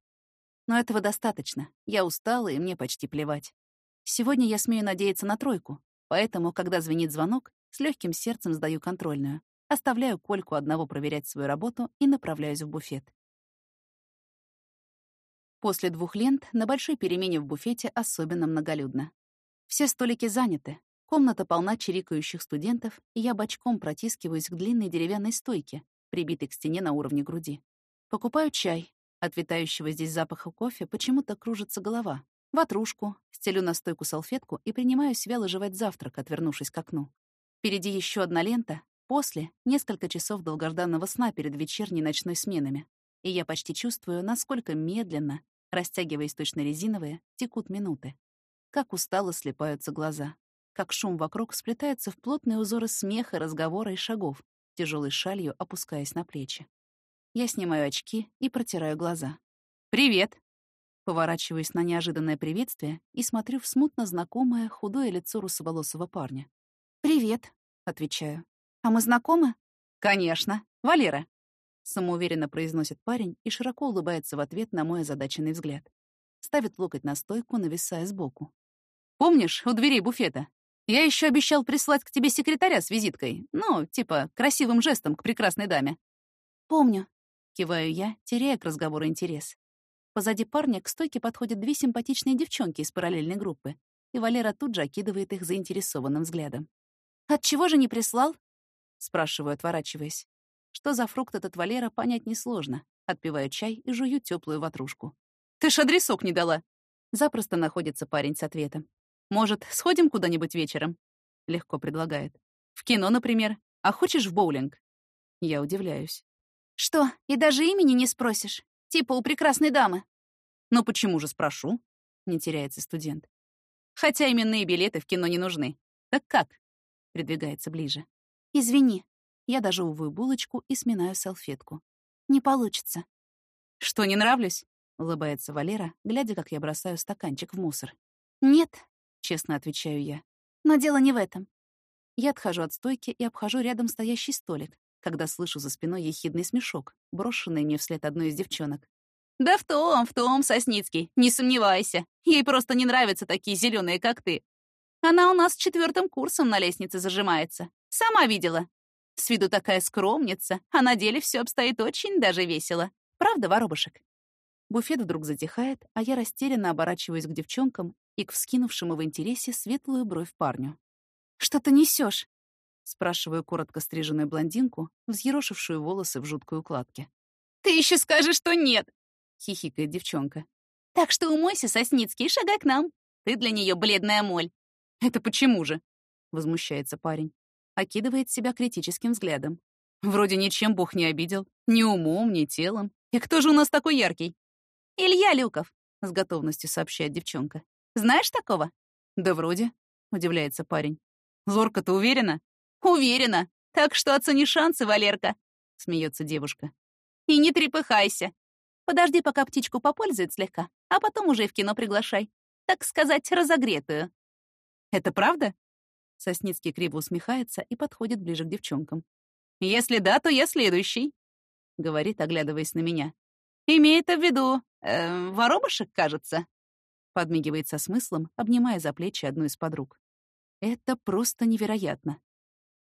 Но этого достаточно. Я устала, и мне почти плевать. Сегодня я смею надеяться на тройку, поэтому, когда звенит звонок, с легким сердцем сдаю контрольную, оставляю Кольку одного проверять свою работу и направляюсь в буфет. После двух лент на большой перемене в буфете особенно многолюдно. Все столики заняты, комната полна чирикающих студентов, и я бочком протискиваюсь к длинной деревянной стойке, прибитой к стене на уровне груди. Покупаю чай, от витающего здесь запаха кофе почему-то кружится голова. Ватрушку, стелю на стойку салфетку и принимаюсь вяло жевать завтрак, отвернувшись к окну. Впереди еще одна лента, после — несколько часов долгожданного сна перед вечерней ночной сменами. И я почти чувствую, насколько медленно, растягиваясь точно резиновые, текут минуты. Как устало слепаются глаза. Как шум вокруг сплетается в плотные узоры смеха, разговора и шагов, тяжелой шалью опускаясь на плечи. Я снимаю очки и протираю глаза. «Привет!» Поворачиваюсь на неожиданное приветствие и смотрю в смутно знакомое худое лицо русоволосого парня. «Привет», — отвечаю. «А мы знакомы?» «Конечно. Валера», — самоуверенно произносит парень и широко улыбается в ответ на мой озадаченный взгляд. Ставит локоть на стойку, нависая сбоку. «Помнишь, у дверей буфета? Я еще обещал прислать к тебе секретаря с визиткой. Ну, типа, красивым жестом к прекрасной даме». «Помню», — киваю я, теряя к разговору интерес. Позади парня к стойке подходят две симпатичные девчонки из параллельной группы, и Валера тут же окидывает их заинтересованным взглядом. От чего же не прислал?» — спрашиваю, отворачиваясь. Что за фрукт этот Валера, понять несложно. Отпиваю чай и жую теплую ватрушку. «Ты ж адресок не дала!» Запросто находится парень с ответом. «Может, сходим куда-нибудь вечером?» Легко предлагает. «В кино, например. А хочешь в боулинг?» Я удивляюсь. «Что, и даже имени не спросишь? Типа у прекрасной дамы?» «Ну почему же спрошу?» — не теряется студент. «Хотя именные билеты в кино не нужны. Так как?» — придвигается ближе. «Извини». Я дожевываю булочку и сминаю салфетку. «Не получится». «Что, не нравлюсь?» — улыбается Валера, глядя, как я бросаю стаканчик в мусор. «Нет», — честно отвечаю я. «Но дело не в этом». Я отхожу от стойки и обхожу рядом стоящий столик, когда слышу за спиной ехидный смешок, брошенный мне вслед одной из девчонок. «Да в том, в том, Сосницкий, не сомневайся. Ей просто не нравятся такие зеленые, как ты. Она у нас четвертым курсом на лестнице зажимается. Сама видела. С виду такая скромница, а на деле все обстоит очень даже весело. Правда, воробушек?» Буфет вдруг затихает, а я растерянно оборачиваюсь к девчонкам и к вскинувшему в интересе светлую бровь парню. «Что ты несешь? Спрашиваю коротко стриженную блондинку, взъерошившую волосы в жуткой укладке. «Ты еще скажешь, что нет!» — хихикает девчонка. «Так что умойся, Сосницкий, и шагай к нам. Ты для нее бледная моль». «Это почему же?» — возмущается парень. Окидывает себя критическим взглядом. «Вроде ничем Бог не обидел. Ни умом, ни телом. И кто же у нас такой яркий?» «Илья Люков», — с готовностью сообщает девчонка. «Знаешь такого?» «Да вроде», — удивляется парень. «Лорка, ты уверена?» «Уверена. Так что оцени шансы, Валерка», — смеется девушка. «И не трепыхайся. Подожди, пока птичку попользует слегка, а потом уже и в кино приглашай. Так сказать, разогретую». «Это правда?» Сосницкий криво усмехается и подходит ближе к девчонкам. «Если да, то я следующий», — говорит, оглядываясь на меня. «Имеет в виду... Э, воробушек, кажется?» Подмигивает со смыслом, обнимая за плечи одну из подруг. «Это просто невероятно.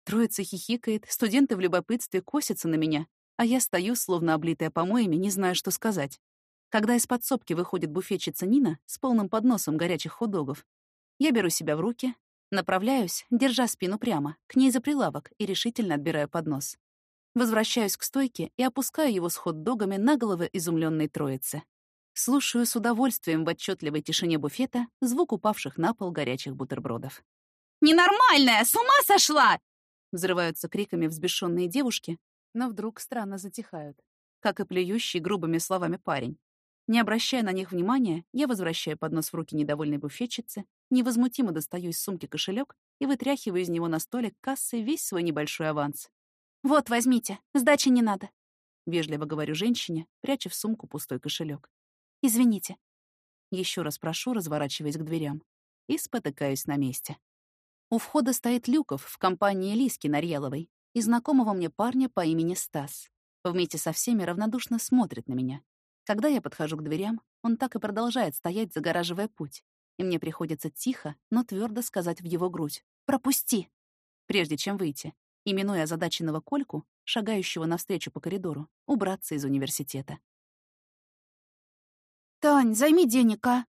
Троица хихикает, студенты в любопытстве косятся на меня, а я стою, словно облитая помоями, не знаю, что сказать. Когда из подсобки выходит буфетчица Нина с полным подносом горячих хот-догов, я беру себя в руки, направляюсь, держа спину прямо, к ней за прилавок и решительно отбираю поднос. Возвращаюсь к стойке и опускаю его с хот-догами на головы изумленной троицы. Слушаю с удовольствием в отчетливой тишине буфета звук упавших на пол горячих бутербродов. «Ненормальная! С ума сошла!» Взрываются криками взбешенные девушки, но вдруг странно затихают, как и плюющий грубыми словами парень. Не обращая на них внимания, я возвращаю поднос в руки недовольной буфетчицы, невозмутимо достаю из сумки кошелек и вытряхиваю из него на столик кассы весь свой небольшой аванс. «Вот, возьмите, сдачи не надо», — вежливо говорю женщине, пряча в сумку пустой кошелек. «Извините». Еще раз прошу, разворачиваясь к дверям, и спотыкаюсь на месте. У входа стоит Люков в компании Лиски Нарьяловой и знакомого мне парня по имени Стас. Вместе со всеми равнодушно смотрит на меня. Когда я подхожу к дверям, он так и продолжает стоять, загораживая путь. И мне приходится тихо, но твердо сказать в его грудь «Пропусти!» Прежде чем выйти, именуя озадаченного Кольку, шагающего навстречу по коридору, убраться из университета. «Тань, займи денег, а!»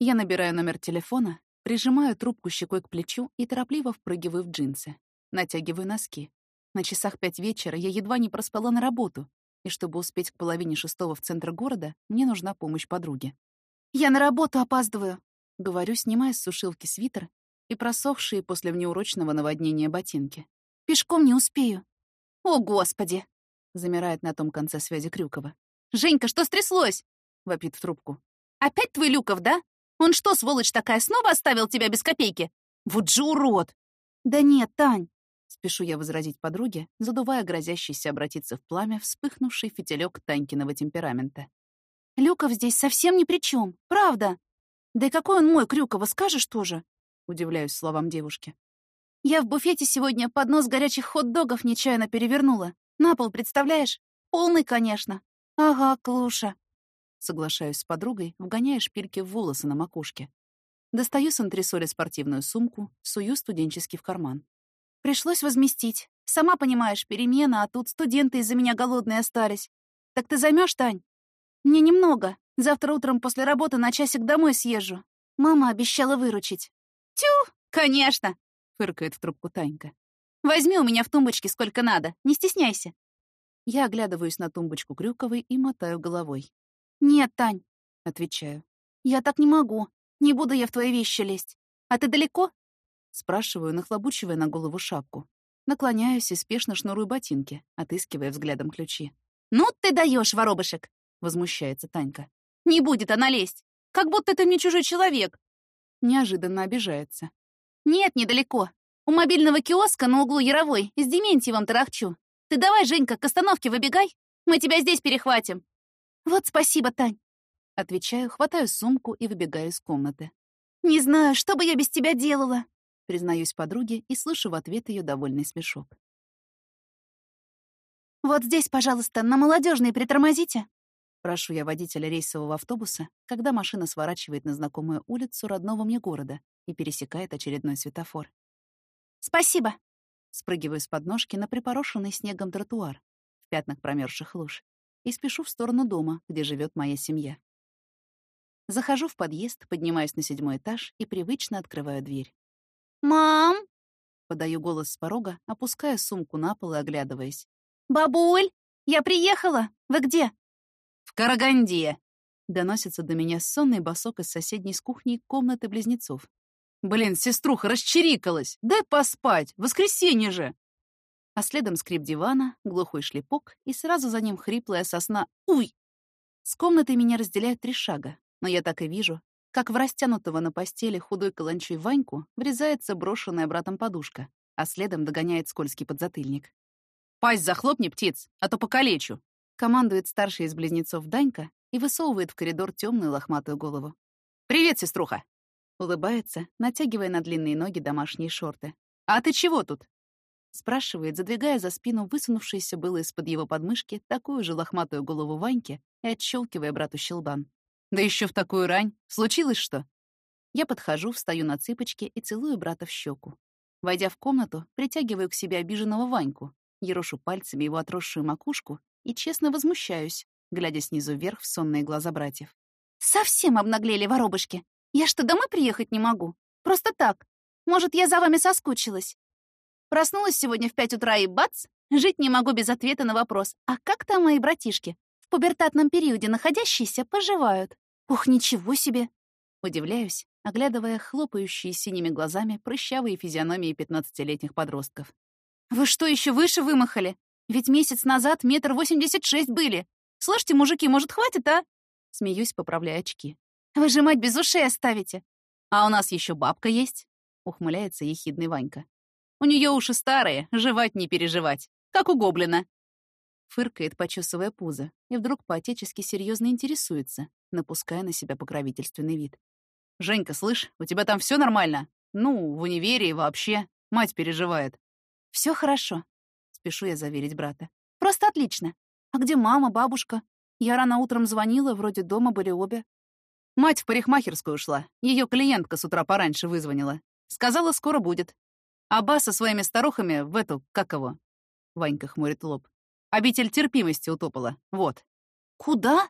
Я набираю номер телефона Прижимаю трубку щекой к плечу и торопливо впрыгиваю в джинсы. Натягиваю носки. На часах пять вечера я едва не проспала на работу, и чтобы успеть к половине шестого в центр города, мне нужна помощь подруги. «Я на работу опаздываю», — говорю, снимая с сушилки свитер и просохшие после внеурочного наводнения ботинки. «Пешком не успею». «О, Господи!» — замирает на том конце связи Крюкова. «Женька, что стряслось?» — вопит в трубку. «Опять твой Люков, да? Он что, сволочь такая, снова оставил тебя без копейки? Вот же урод!» «Да нет, Тань!» Спешу я возразить подруге, задувая грозящийся обратиться в пламя вспыхнувший фитилек Танькиного темперамента. «Люков здесь совсем ни при чем, правда. Да и какой он мой, Крюкова, скажешь тоже?» Удивляюсь словам девушки. «Я в буфете сегодня поднос горячих хот-догов нечаянно перевернула. На пол, представляешь? Полный, конечно. Ага, Клуша». Соглашаюсь с подругой, вгоняя шпильки в волосы на макушке. Достаю с антресоли спортивную сумку, сую студенческий в карман. Пришлось возместить. Сама понимаешь, перемена, а тут студенты из-за меня голодные остались. Так ты займешь, Тань? Мне немного. Завтра утром после работы на часик домой съезжу. Мама обещала выручить. Тю, конечно, фыркает в трубку Танька. Возьми у меня в тумбочке сколько надо, не стесняйся. Я оглядываюсь на тумбочку Крюковой и мотаю головой. «Нет, Тань», — отвечаю. «Я так не могу. Не буду я в твои вещи лезть. А ты далеко?» Спрашиваю, нахлобучивая на голову шапку. Наклоняюсь и спешно шнурую ботинки, отыскивая взглядом ключи. «Ну ты даешь, воробышек!» — возмущается Танька. «Не будет она лезть! Как будто ты мне чужой человек!» Неожиданно обижается. «Нет, недалеко. У мобильного киоска на углу Яровой с Дементьевым тарахчу. Ты давай, Женька, к остановке выбегай. Мы тебя здесь перехватим». «Вот спасибо, Тань». Отвечаю, хватаю сумку и выбегаю из комнаты. «Не знаю, что бы я без тебя делала?» признаюсь подруге и слышу в ответ ее довольный смешок. «Вот здесь, пожалуйста, на молодежные притормозите!» Прошу я водителя рейсового автобуса, когда машина сворачивает на знакомую улицу родного мне города и пересекает очередной светофор. «Спасибо!» Спрыгиваю с подножки на припорошенный снегом тротуар в пятнах промерзших луж и спешу в сторону дома, где живет моя семья. Захожу в подъезд, поднимаюсь на седьмой этаж и привычно открываю дверь. «Мам!» — подаю голос с порога, опуская сумку на пол и оглядываясь. «Бабуль, я приехала! Вы где?» «В Караганде!» — доносится до меня сонный босок из соседней с кухней комнаты близнецов. «Блин, сеструха расчерикалась! Дай поспать! Воскресенье же!» А следом скрип дивана, глухой шлепок и сразу за ним хриплая сосна «Уй!». С комнатой меня разделяют три шага, но я так и вижу, как в растянутого на постели худой каланчой Ваньку врезается брошенная братом подушка, а следом догоняет скользкий подзатыльник. «Пасть захлопни, птиц, а то покалечу!» командует старший из близнецов Данька и высовывает в коридор темную лохматую голову. «Привет, сеструха!» Улыбается, натягивая на длинные ноги домашние шорты. «А ты чего тут?» Спрашивает, задвигая за спину высунувшуюся было из-под его подмышки такую же лохматую голову Ваньки и отщелкивая брату щелбан. Да еще в такую рань. Случилось что? Я подхожу, встаю на цыпочки и целую брата в щеку. Войдя в комнату, притягиваю к себе обиженного Ваньку, ерошу пальцами его отросшую макушку и честно возмущаюсь, глядя снизу вверх в сонные глаза братьев. «Совсем обнаглели воробушки. Я что, домой приехать не могу? Просто так. Может, я за вами соскучилась?» Проснулась сегодня в пять утра и бац! Жить не могу без ответа на вопрос «А как там мои братишки?» В пубертатном периоде находящиеся поживают. «Ух, ничего себе!» Удивляюсь, оглядывая хлопающие синими глазами прыщавые физиономии пятнадцатилетних подростков. «Вы что, еще выше вымахали? Ведь месяц назад метр восемьдесят шесть были. Слушайте, мужики, может, хватит, а?» Смеюсь, поправляя очки. «Вы же мать без ушей оставите!» «А у нас еще бабка есть», — ухмыляется ехидный Ванька. «У нее уши старые, жевать не переживать, как у гоблина». Фыркает, почесывая пузо, и вдруг по-отечески серьезно интересуется, напуская на себя покровительственный вид. «Женька, слышь, у тебя там все нормально? Ну, в универе и вообще. Мать переживает». Все хорошо», — спешу я заверить брата. «Просто отлично. А где мама, бабушка? Я рано утром звонила, вроде дома были обе». Мать в парикмахерскую ушла. Ее клиентка с утра пораньше вызвонила. Сказала, скоро будет. А ба со своими старухами в эту, как его? Ванька хмурит лоб. Обитель терпимости утопала. Вот. «Куда?»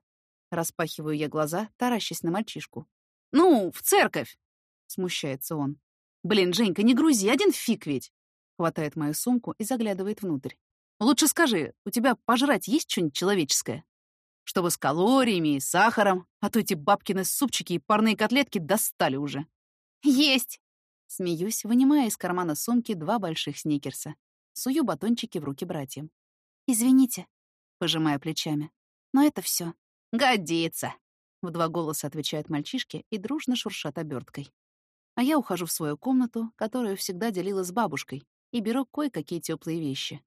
Распахиваю я глаза, таращась на мальчишку. «Ну, в церковь!» — смущается он. «Блин, Женька, не грузи, один фиг ведь!» Хватает мою сумку и заглядывает внутрь. «Лучше скажи, у тебя пожрать есть что-нибудь человеческое? Чтобы с калориями и сахаром, а то эти бабкины супчики и парные котлетки достали уже». «Есть!» Смеюсь, вынимая из кармана сумки два больших сникерса. Сую батончики в руки братьям. «Извините», — пожимая плечами. «Но это все. «Годится!» — в два голоса отвечают мальчишки и дружно шуршат оберткой. А я ухожу в свою комнату, которую всегда делила с бабушкой, и беру кое-какие теплые вещи.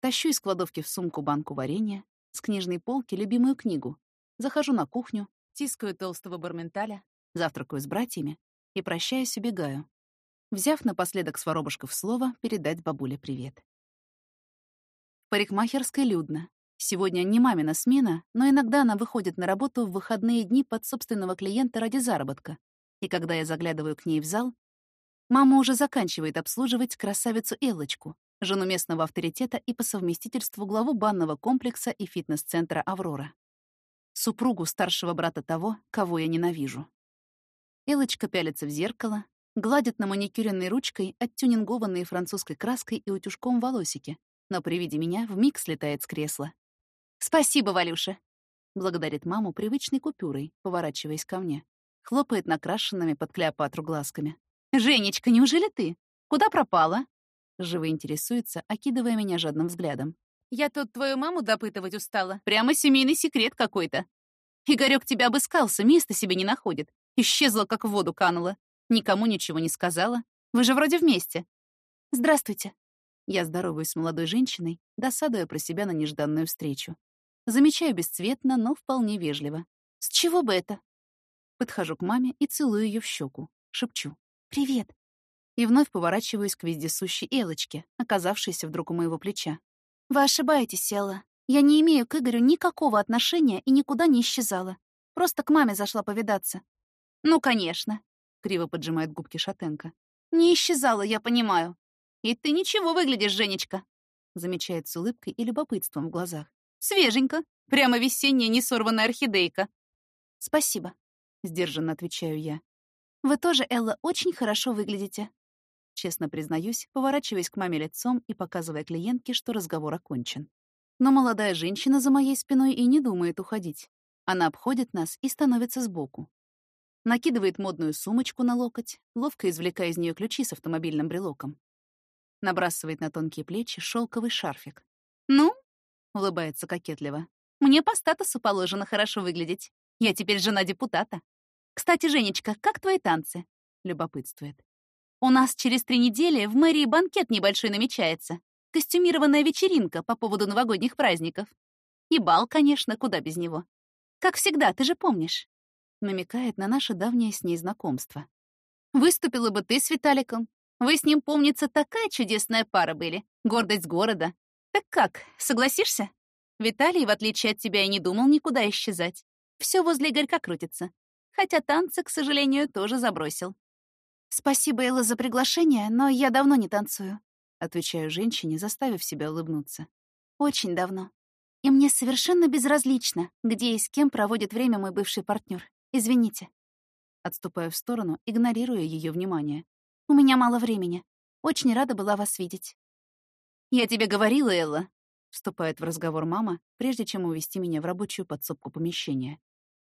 Тащу из кладовки в сумку банку варенья, с книжной полки любимую книгу. Захожу на кухню, тискаю толстого барменталя, завтракаю с братьями и, прощаясь, убегаю. Взяв напоследок с воробушков слово, передать бабуле привет. В парикмахерской людно. Сегодня не мамина смена, но иногда она выходит на работу в выходные дни под собственного клиента ради заработка. И когда я заглядываю к ней в зал, мама уже заканчивает обслуживать красавицу Эллочку, жену местного авторитета и по совместительству главу банного комплекса и фитнес-центра «Аврора». Супругу старшего брата того, кого я ненавижу. Элочка пялится в зеркало, гладит на маникюренной ручкой оттюнингованные французской краской и утюжком волосики, но при виде меня вмиг слетает с кресла. «Спасибо, Валюша!» Благодарит маму привычной купюрой, поворачиваясь ко мне. Хлопает накрашенными под Клеопатру глазками. «Женечка, неужели ты? Куда пропала?» Живо интересуется, окидывая меня жадным взглядом. «Я тут твою маму допытывать устала. Прямо семейный секрет какой-то. Игорёк тебя обыскался, места себе не находит. Исчезла, как в воду канула. Никому ничего не сказала. Вы же вроде вместе». «Здравствуйте». Я здороваюсь с молодой женщиной, досадуя про себя на нежданную встречу. Замечаю бесцветно, но вполне вежливо. «С чего бы это?» Подхожу к маме и целую ее в щеку. Шепчу. «Привет» и вновь поворачиваюсь к вездесущей Элочке, оказавшейся вдруг у моего плеча. «Вы ошибаетесь, Элла. Я не имею к Игорю никакого отношения и никуда не исчезала. Просто к маме зашла повидаться». «Ну, конечно», — криво поджимает губки Шатенко. «Не исчезала, я понимаю. И ты ничего выглядишь, Женечка», — замечает с улыбкой и любопытством в глазах. «Свеженько. Прямо весенняя несорванная орхидейка». «Спасибо», — сдержанно отвечаю я. «Вы тоже, Элла, очень хорошо выглядите» честно признаюсь, поворачиваясь к маме лицом и показывая клиентке, что разговор окончен. Но молодая женщина за моей спиной и не думает уходить. Она обходит нас и становится сбоку. Накидывает модную сумочку на локоть, ловко извлекая из нее ключи с автомобильным брелоком. Набрасывает на тонкие плечи шелковый шарфик. «Ну?» — улыбается кокетливо. «Мне по статусу положено хорошо выглядеть. Я теперь жена депутата. Кстати, Женечка, как твои танцы?» — любопытствует. У нас через три недели в мэрии банкет небольшой намечается. Костюмированная вечеринка по поводу новогодних праздников. И бал, конечно, куда без него. Как всегда, ты же помнишь. Намекает на наше давнее с ней знакомство. Выступила бы ты с Виталиком. Вы с ним, помнится, такая чудесная пара были. Гордость города. Так как, согласишься? Виталий, в отличие от тебя, и не думал никуда исчезать. Все возле Игорька крутится. Хотя танцы, к сожалению, тоже забросил. «Спасибо, Элла, за приглашение, но я давно не танцую», — отвечаю женщине, заставив себя улыбнуться. «Очень давно. И мне совершенно безразлично, где и с кем проводит время мой бывший партнер. Извините». Отступаю в сторону, игнорируя ее внимание. «У меня мало времени. Очень рада была вас видеть». «Я тебе говорила, Элла», — вступает в разговор мама, прежде чем увести меня в рабочую подсобку помещения,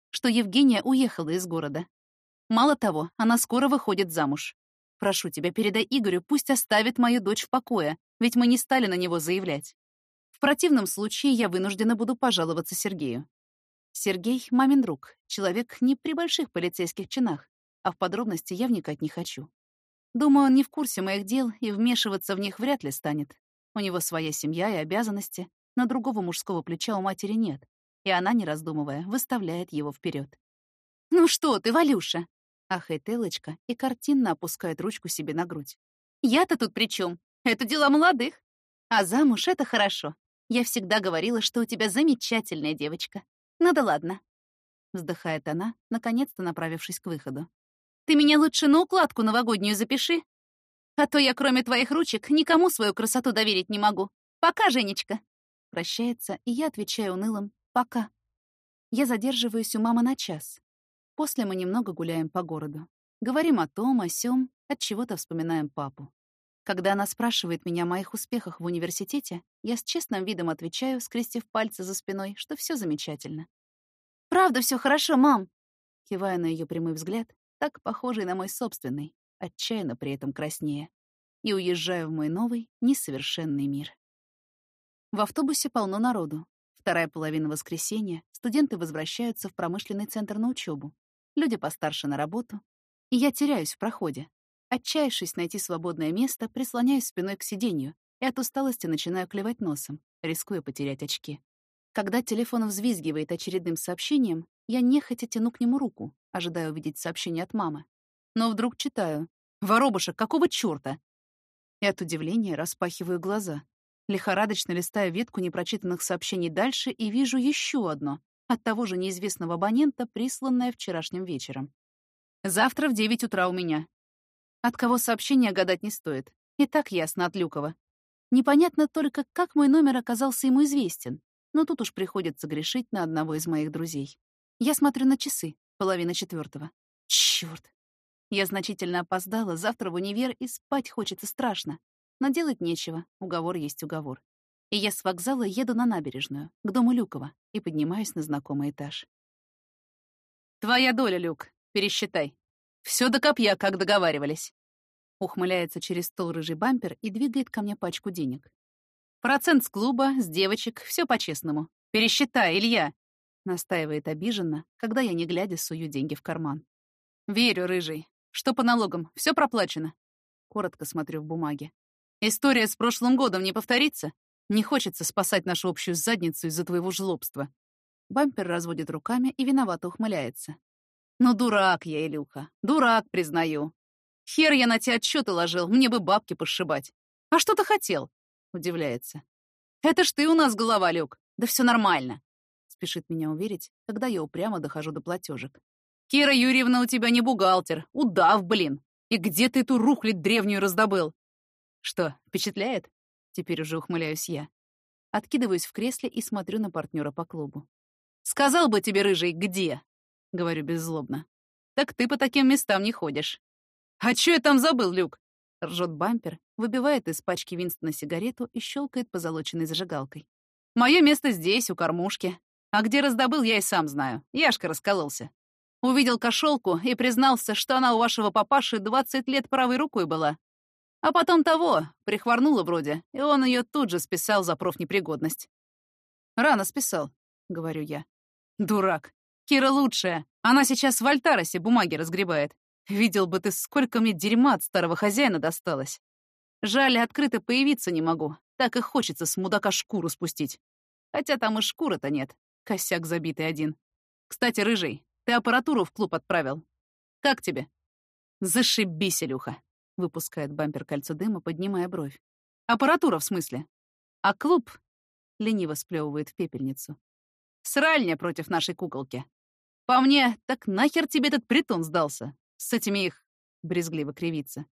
что Евгения уехала из города. Мало того, она скоро выходит замуж. Прошу тебя, передай Игорю, пусть оставит мою дочь в покое, ведь мы не стали на него заявлять. В противном случае я вынуждена буду пожаловаться Сергею. Сергей — мамин друг, человек не при больших полицейских чинах, а в подробности я вникать не хочу. Думаю, он не в курсе моих дел и вмешиваться в них вряд ли станет. У него своя семья и обязанности, но другого мужского плеча у матери нет, и она, не раздумывая, выставляет его вперед. «Ну что ты, Валюша?» Ахает Элочка и картинно опускает ручку себе на грудь. «Я-то тут при чем? Это дела молодых. А замуж — это хорошо. Я всегда говорила, что у тебя замечательная девочка. Ну да ладно». Вздыхает она, наконец-то направившись к выходу. «Ты меня лучше на укладку новогоднюю запиши. А то я, кроме твоих ручек, никому свою красоту доверить не могу. Пока, Женечка». Прощается, и я отвечаю унылым «пока». Я задерживаюсь у мамы на час, После мы немного гуляем по городу. Говорим о том, о сём, от чего-то вспоминаем папу. Когда она спрашивает меня о моих успехах в университете, я с честным видом отвечаю, скрестив пальцы за спиной, что все замечательно. «Правда, все хорошо, мам!» Кивая на ее прямой взгляд, так похожий на мой собственный, отчаянно при этом краснее, и уезжаю в мой новый, несовершенный мир. В автобусе полно народу. Вторая половина воскресенья студенты возвращаются в промышленный центр на учебу люди постарше на работу, и я теряюсь в проходе. Отчаявшись найти свободное место, прислоняюсь спиной к сиденью и от усталости начинаю клевать носом, рискуя потерять очки. Когда телефон взвизгивает очередным сообщением, я нехотя тяну к нему руку, ожидая увидеть сообщение от мамы. Но вдруг читаю. «Воробушек, какого чёрта?» И от удивления распахиваю глаза. Лихорадочно листаю ветку непрочитанных сообщений дальше и вижу еще одно, от того же неизвестного абонента, присланное вчерашним вечером. «Завтра в девять утра у меня». От кого сообщение гадать не стоит. И так ясно от Люкова. Непонятно только, как мой номер оказался ему известен, но тут уж приходится грешить на одного из моих друзей. Я смотрю на часы, половина четвертого. Чёрт! Я значительно опоздала, завтра в универ, и спать хочется страшно. Но делать нечего, уговор есть уговор. И я с вокзала еду на набережную, к дому Люкова, и поднимаюсь на знакомый этаж. «Твоя доля, Люк, пересчитай. Все до копья, как договаривались». Ухмыляется через стол рыжий бампер и двигает ко мне пачку денег. Процент с клуба, с девочек, все по-честному. Пересчитай, Илья!» Настаивает обиженно, когда я, не глядя, сую деньги в карман. «Верю, рыжий. Что по налогам? Все проплачено?» Коротко смотрю в бумаге. «История с прошлым годом не повторится? Не хочется спасать нашу общую задницу из-за твоего жлобства». Бампер разводит руками и виновато ухмыляется. «Ну, дурак я, Илюха. Дурак, признаю. Хер я на тебя отчеты ложил, мне бы бабки пошибать. А что ты хотел? Удивляется. «Это ж ты у нас голова, Люк. Да все нормально», — спешит меня уверить, когда я упрямо дохожу до платежек. «Кира Юрьевна у тебя не бухгалтер. Удав, блин. И где ты эту рухлядь древнюю раздобыл?» «Что, впечатляет?» Теперь уже ухмыляюсь я. Откидываюсь в кресле и смотрю на партнера по клубу. «Сказал бы тебе, рыжий, где?» — говорю беззлобно. «Так ты по таким местам не ходишь». «А чё я там забыл, Люк?» — ржет бампер, выбивает из пачки Винстона сигарету и щелкает позолоченной зажигалкой. «Мое место здесь, у кормушки. А где раздобыл, я и сам знаю. Яшка раскололся. Увидел кошелку и признался, что она у вашего папаши 20 лет правой рукой была. А потом того, прихворнула вроде, и он ее тут же списал за профнепригодность. «Рано списал», — говорю я. «Дурак. Кира лучшая. Она сейчас в Альтаросе бумаги разгребает. Видел бы ты, сколько мне дерьма от старого хозяина досталось. Жаль, открыто появиться не могу. Так и хочется с мудака шкуру спустить. Хотя там и шкуры-то нет. Косяк забитый один. Кстати, Рыжий, ты аппаратуру в клуб отправил. Как тебе? Зашибись, Илюха. Выпускает бампер кольцо дыма, поднимая бровь. Аппаратура, в смысле? А клуб? Лениво сплевывает в пепельницу. Сральня против нашей куколки. По мне, так нахер тебе этот притон сдался? С этими их... Брезгливо кривится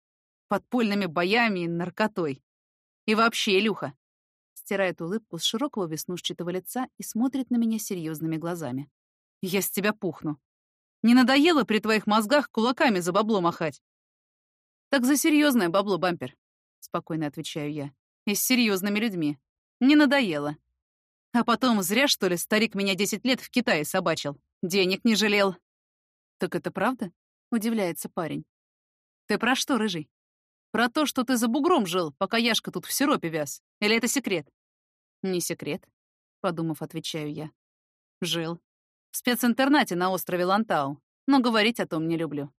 подпольными боями и наркотой. И вообще, Илюха!» Стирает улыбку с широкого веснушчатого лица и смотрит на меня серьезными глазами. «Я с тебя пухну. Не надоело при твоих мозгах кулаками за бабло махать?» «Так за серьезное бабло, бампер», — спокойно отвечаю я. «И с серьезными людьми. Не надоело. А потом, зря, что ли, старик меня десять лет в Китае собачил. Денег не жалел». «Так это правда?» — удивляется парень. «Ты про что, рыжий?» Про то, что ты за бугром жил, пока Яшка тут в сиропе вяз. Или это секрет? Не секрет, подумав, отвечаю я. Жил. В специнтернате на острове Лантау, но говорить о том не люблю.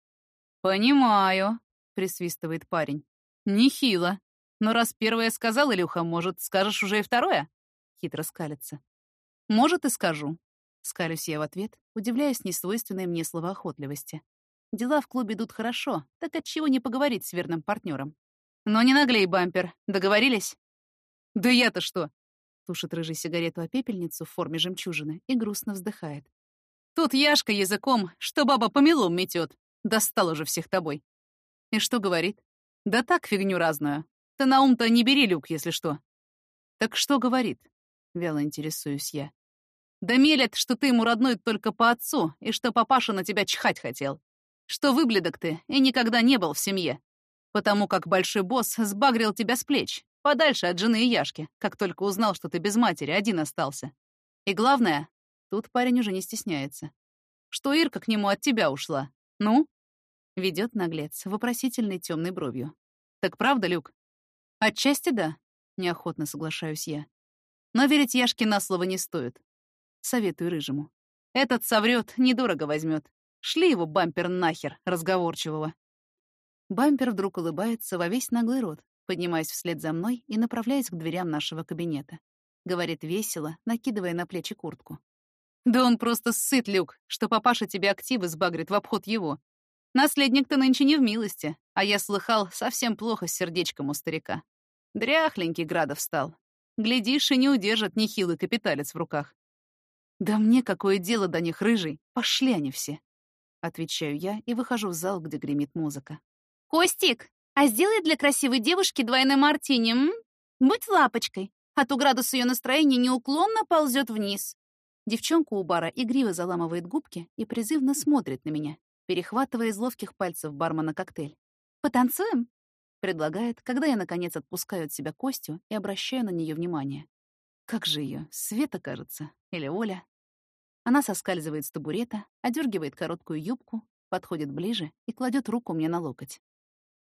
Понимаю, присвистывает парень. Нехило. Но раз первое сказал, Илюха, может, скажешь уже и второе? Хитро скалится. Может, и скажу. Скалюсь я в ответ, удивляясь несвойственной мне словоохотливости. Дела в клубе идут хорошо, так отчего не поговорить с верным партнером? Но не наглей, бампер. Договорились? Да я-то что? Тушит рыжий сигарету о пепельницу в форме жемчужины и грустно вздыхает. Тут Яшка языком, что баба помелом метет. Достал уже всех тобой. И что говорит? Да так, фигню разную. Ты на ум-то не бери, Люк, если что. Так что говорит? Вяло интересуюсь я. Да мелет, что ты ему родной только по отцу, и что папаша на тебя чихать хотел что выбледок ты и никогда не был в семье, потому как большой босс сбагрил тебя с плеч, подальше от жены и Яшки, как только узнал, что ты без матери один остался. И главное, тут парень уже не стесняется, что Ирка к нему от тебя ушла. Ну? Ведет наглец, вопросительной темной бровью. Так правда, Люк? Отчасти да, неохотно соглашаюсь я. Но верить Яшке на слово не стоит. Советую Рыжему. Этот соврет, недорого возьмет. Шли его бампер нахер, разговорчивого. Бампер вдруг улыбается во весь наглый рот, поднимаясь вслед за мной и направляясь к дверям нашего кабинета. Говорит весело, накидывая на плечи куртку. «Да он просто сыт, Люк, что папаша тебе активы сбагрит в обход его. Наследник-то нынче не в милости, а я слыхал, совсем плохо с сердечком у старика. Дряхленький Градов стал. Глядишь, и не удержит нехилый капиталец в руках. «Да мне какое дело до них, рыжий? Пошли они все!» Отвечаю я и выхожу в зал, где гремит музыка. «Костик, а сделай для красивой девушки двойной мартини, м? Будь лапочкой, а то градус ее настроения неуклонно ползет вниз». Девчонка у бара игриво заламывает губки и призывно смотрит на меня, перехватывая из ловких пальцев бармена коктейль. «Потанцуем?» — предлагает, когда я, наконец, отпускаю от себя Костю и обращаю на нее внимание. Как же ее, Света, кажется, или Оля. Она соскальзывает с табурета, одергивает короткую юбку, подходит ближе и кладет руку мне на локоть.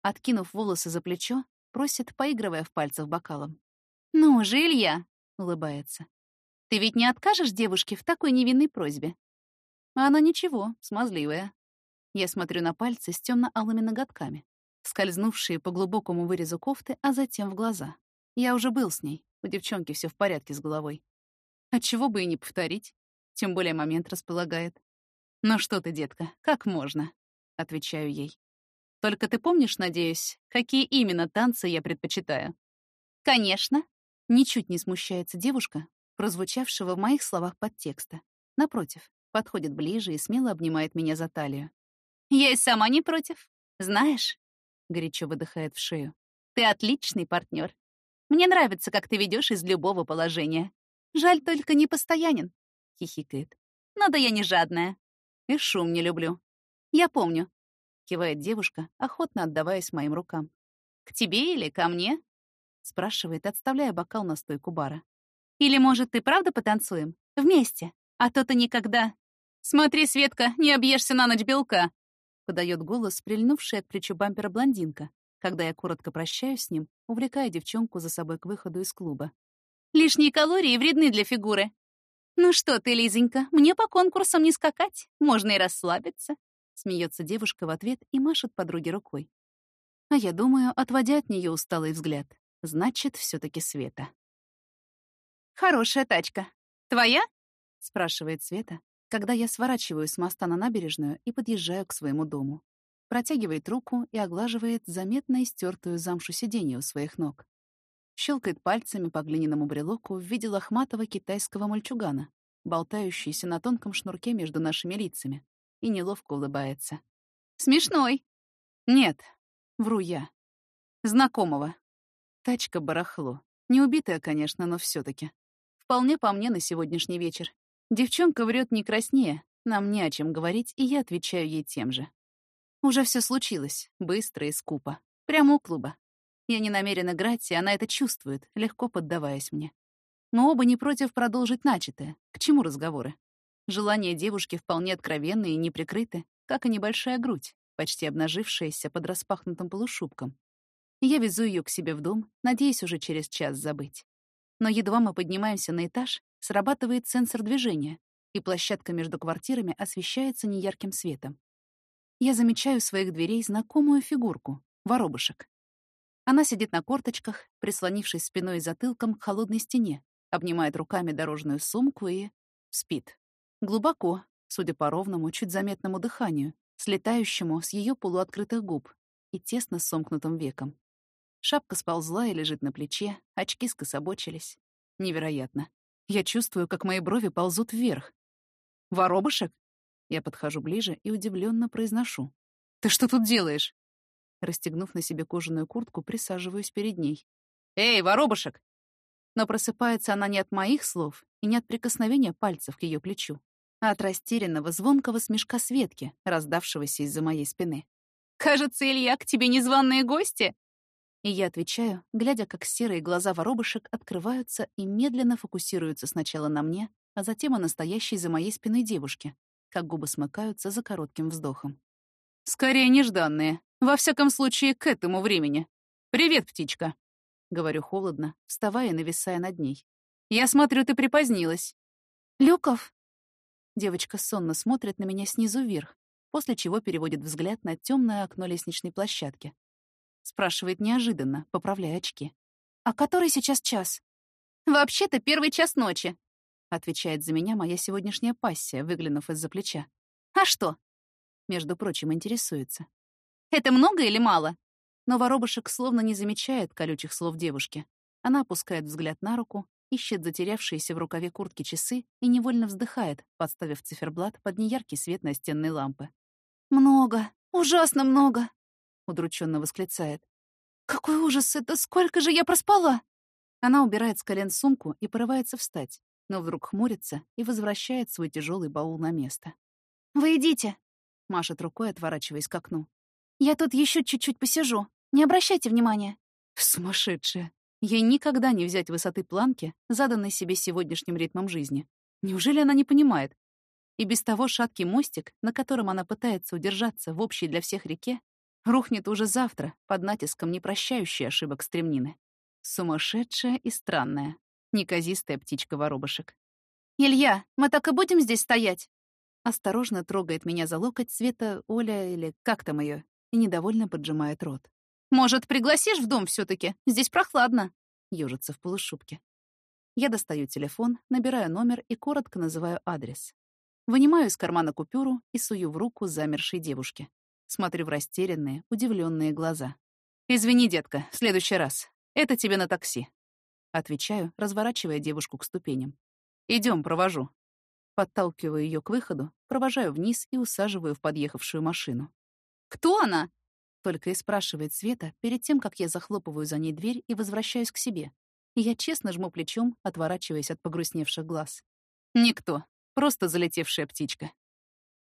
Откинув волосы за плечо, просит, поигрывая в пальцах бокалом. «Ну же, Илья!» — улыбается. «Ты ведь не откажешь девушке в такой невинной просьбе?» А она ничего, смазливая. Я смотрю на пальцы с темно-алыми ноготками, скользнувшие по глубокому вырезу кофты, а затем в глаза. Я уже был с ней, у девчонки все в порядке с головой. Отчего бы и не повторить, тем более момент располагает. «Ну что ты, детка, как можно?» — отвечаю ей. «Только ты помнишь, надеюсь, какие именно танцы я предпочитаю?» «Конечно!» — ничуть не смущается девушка, прозвучавшего в моих словах подтекста. Напротив, подходит ближе и смело обнимает меня за талию. Я и сама не против. Знаешь, горячо выдыхает в шею. Ты отличный партнер. Мне нравится, как ты ведешь из любого положения. Жаль, только не постоянен, хихикает. Но да я не жадная. И шум не люблю. Я помню, кивает девушка, охотно отдаваясь моим рукам. К тебе или ко мне? спрашивает, отставляя бокал на стойку бара. Или, может, ты правда потанцуем? Вместе? А то ты никогда... Смотри, Светка, не объешься на ночь белка подает голос прильнувшая к плечу бампера блондинка, когда я коротко прощаюсь с ним, увлекая девчонку за собой к выходу из клуба. «Лишние калории вредны для фигуры». «Ну что ты, Лизонька, мне по конкурсам не скакать, можно и расслабиться», смеется девушка в ответ и машет подруге рукой. А я думаю, отводя от нее усталый взгляд. Значит, все таки Света. «Хорошая тачка. Твоя?» — спрашивает Света, когда я сворачиваю с моста на набережную и подъезжаю к своему дому. Протягивает руку и оглаживает заметно истертую замшу сиденья у своих ног. Щелкает пальцами по глиняному брелоку в виде лохматого китайского мальчугана, болтающийся на тонком шнурке между нашими лицами, и неловко улыбается. «Смешной!» «Нет, вру я. Знакомого. Тачка барахло. Не убитая, конечно, но все таки Вполне по мне на сегодняшний вечер. Девчонка врет не краснее, нам не о чем говорить, и я отвечаю ей тем же. Уже все случилось, быстро и скупо. Прямо у клуба. Я не намерен играть, и она это чувствует, легко поддаваясь мне. Мы оба не против продолжить начатое. К чему разговоры? Желания девушки вполне откровенные и неприкрыты, как и небольшая грудь, почти обнажившаяся под распахнутым полушубком. Я везу ее к себе в дом, надеясь уже через час забыть. Но едва мы поднимаемся на этаж, Срабатывает сенсор движения, и площадка между квартирами освещается неярким светом. Я замечаю у своих дверей знакомую фигурку — воробушек. Она сидит на корточках, прислонившись спиной и затылком к холодной стене, обнимает руками дорожную сумку и... спит. Глубоко, судя по ровному, чуть заметному дыханию, слетающему с ее полуоткрытых губ и тесно сомкнутым веком. Шапка сползла и лежит на плече, очки скособочились. Невероятно. Я чувствую, как мои брови ползут вверх. «Воробушек?» Я подхожу ближе и удивленно произношу. «Ты что тут делаешь?» Расстегнув на себе кожаную куртку, присаживаюсь перед ней. «Эй, воробушек!» Но просыпается она не от моих слов и не от прикосновения пальцев к ее плечу, а от растерянного звонкого смешка Светки, раздавшегося из-за моей спины. «Кажется, Илья, к тебе незваные гости!» И я отвечаю, глядя, как серые глаза воробушек открываются и медленно фокусируются сначала на мне, а затем и настоящей за моей спиной девушке, как губы смыкаются за коротким вздохом. «Скорее нежданные. Во всяком случае, к этому времени. Привет, птичка!» Говорю холодно, вставая и нависая над ней. «Я смотрю, ты припозднилась». «Люков?» Девочка сонно смотрит на меня снизу вверх, после чего переводит взгляд на темное окно лестничной площадки, — спрашивает неожиданно, поправляя очки. «А который сейчас час?» «Вообще-то первый час ночи», — отвечает за меня моя сегодняшняя пассия, выглянув из-за плеча. «А что?» Между прочим, интересуется. «Это много или мало?» Но воробушек словно не замечает колючих слов девушки. Она опускает взгляд на руку, ищет затерявшиеся в рукаве куртки часы и невольно вздыхает, подставив циферблат под неяркий свет настенной лампы. «Много, ужасно много!» — удрученно восклицает. «Какой ужас это! Сколько же я проспала!» Она убирает с колен сумку и порывается встать, но вдруг хмурится и возвращает свой тяжелый баул на место. «Вы идите!» — машет рукой, отворачиваясь к окну. «Я тут еще чуть-чуть посижу. Не обращайте внимания». Сумасшедшая. Ей никогда не взять высоты планки, заданной себе сегодняшним ритмом жизни. Неужели она не понимает? И без того шаткий мостик, на котором она пытается удержаться в общей для всех реке, рухнет уже завтра под натиском непрощающей ошибок стремнины. Сумасшедшая и странная, неказистая птичка-воробушек. «Илья, мы так и будем здесь стоять?» Осторожно трогает меня за локоть Света Оля или как там ее, и недовольно поджимает рот. «Может, пригласишь в дом все таки Здесь прохладно!» Ёжится в полушубке. Я достаю телефон, набираю номер и коротко называю адрес. Вынимаю из кармана купюру и сую в руку замершей девушке. Смотрю в растерянные, удивленные глаза. «Извини, детка, в следующий раз. Это тебе на такси». Отвечаю, разворачивая девушку к ступеням. Идем, провожу». Подталкиваю ее к выходу, провожаю вниз и усаживаю в подъехавшую машину. «Кто она?» Только и спрашивает Света перед тем, как я захлопываю за ней дверь и возвращаюсь к себе. И я честно жму плечом, отворачиваясь от погрустневших глаз. «Никто. Просто залетевшая птичка».